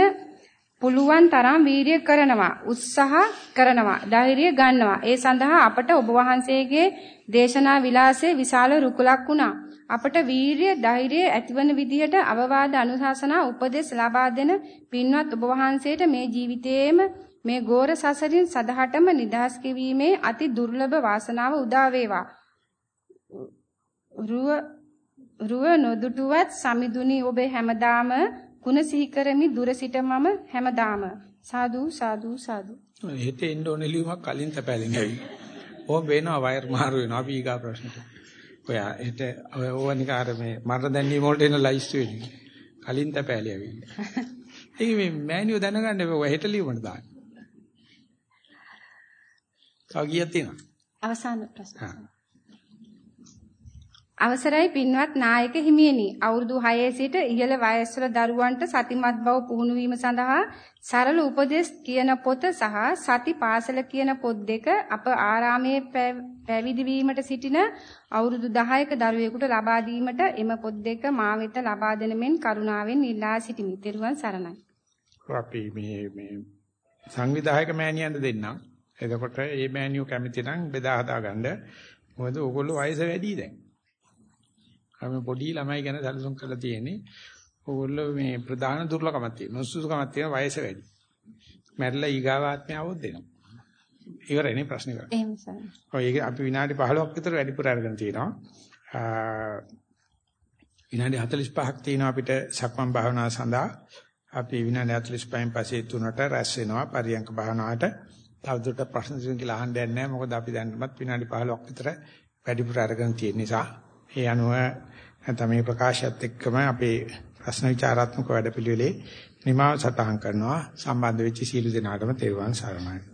පුළුවන් තරම් වීරිය කරනවා උත්සාහ කරනවා ධෛර්යය ගන්නවා ඒ සඳහා අපට ඔබ වහන්සේගේ දේශනා විලාසයේ විශාල රුකුලක් වුණා අපට වීරිය ධෛර්යය ඇතිවන විදිහට අවවාද අනුශාසනා උපදෙස් ලබා දෙන පින්වත් ඔබ වහන්සේට මේ ජීවිතයේම මේ ගෝර සසරින් සදහටම නිදහස් කිරීමේ අති දුර්ලභ වාසනාව උදා වේවා රුව රුව නොදුටුවත් සමිදුනි ඔබේ හැමදාම කුණ සිහි කරමි දුර සිට මම හැමදාම සාදු සාදු සාදු හෙට එන්න ඕනේ ලියුමක් කලින් තැපැලෙන් ඇවි. ඕම් වෙනවා වයර් මාරු වෙනවා අපි ඊගා ප්‍රශ්නට. ඔයා හෙට ඕව නික අර මේ මරණ දැන්වීම වලට එන ලයිස්ට් වෙන්නේ. කලින් තැපැලේ ඇවිල්ලා. ඒක මේ මෑනියෝ දැනගන්න බෑ හෙට ලියුමට දාන්න. තව කීයක් තියෙනවද? අවසාන ප්‍රශ්න. අවසරයි පින්වත් නායක හිමියනි අවුරුදු 6 සිට ඉහළ වයස්වල දරුවන්ට සතිමත් බව පුහුණු වීම සඳහා සරල උපදෙස් කියන පොත සහ සති පාසල කියන පොත් දෙක අප ආරාමයේ පැවිදි වීමට සිටින අවුරුදු 10ක දරුවෙකුට ලබා දීමට එම පොත් දෙක මා වෙත ලබා දෙන මෙන් කරුණාවෙන් ඉල්ලා සිටිමි. ත්වන් සරණයි. අපි මේ මේ සංවිධායක මෑණියන්ට දෙන්නම්. එතකොට මේ මෑණියෝ කැමති නම් බෙදා හදා ගන්න. මොකද ඕගොල්ලෝ වයස වැඩි දැන්. අපි පොඩි ළමයි ගැන සැලසුම් කරලා තියෙන්නේ. ඕගොල්ලෝ මේ ප්‍රධාන දුර්ලභකමක් තියෙනවා. නුසුසුකමක් තියෙන වයස වැඩි. මැරිලා ඊගාව ආත්මය આવොත් දෙනවා. ඉවරයි නේ ප්‍රශ්නේ කරන්නේ. එහෙම සර්. ඔය ඒක අපි විනාඩි 15ක් විතර වැඩිපුර අරගෙන තියෙනවා. විනාඩි 45ක් තියෙනවා අපිට සක්මන් භාවනාව සඳහා. අපි විනාඩි 45න් පස්සේ තුනට රැස් වෙනවා පරියංක භාවනාවට. තවදුරටත් ප්‍රශ්න දෙන්න කියලා අහන්න දෙන්නේ නැහැ. මොකද අපි දැන්වත් විනාඩි 15ක් විතර වැඩිපුර අරගෙන තියෙන නිසා. ඒ අනුව නැත්නම් මේ ප්‍රකාශයත් එක්කම අපේ ප්‍රශ්න විචාරාත්මක වැඩපිළිවෙලේ නිමාව සටහන් කරනවා. සම්බන්ධ වෙච්ච සීල දෙනාටම තෙරුවන් සරණයි.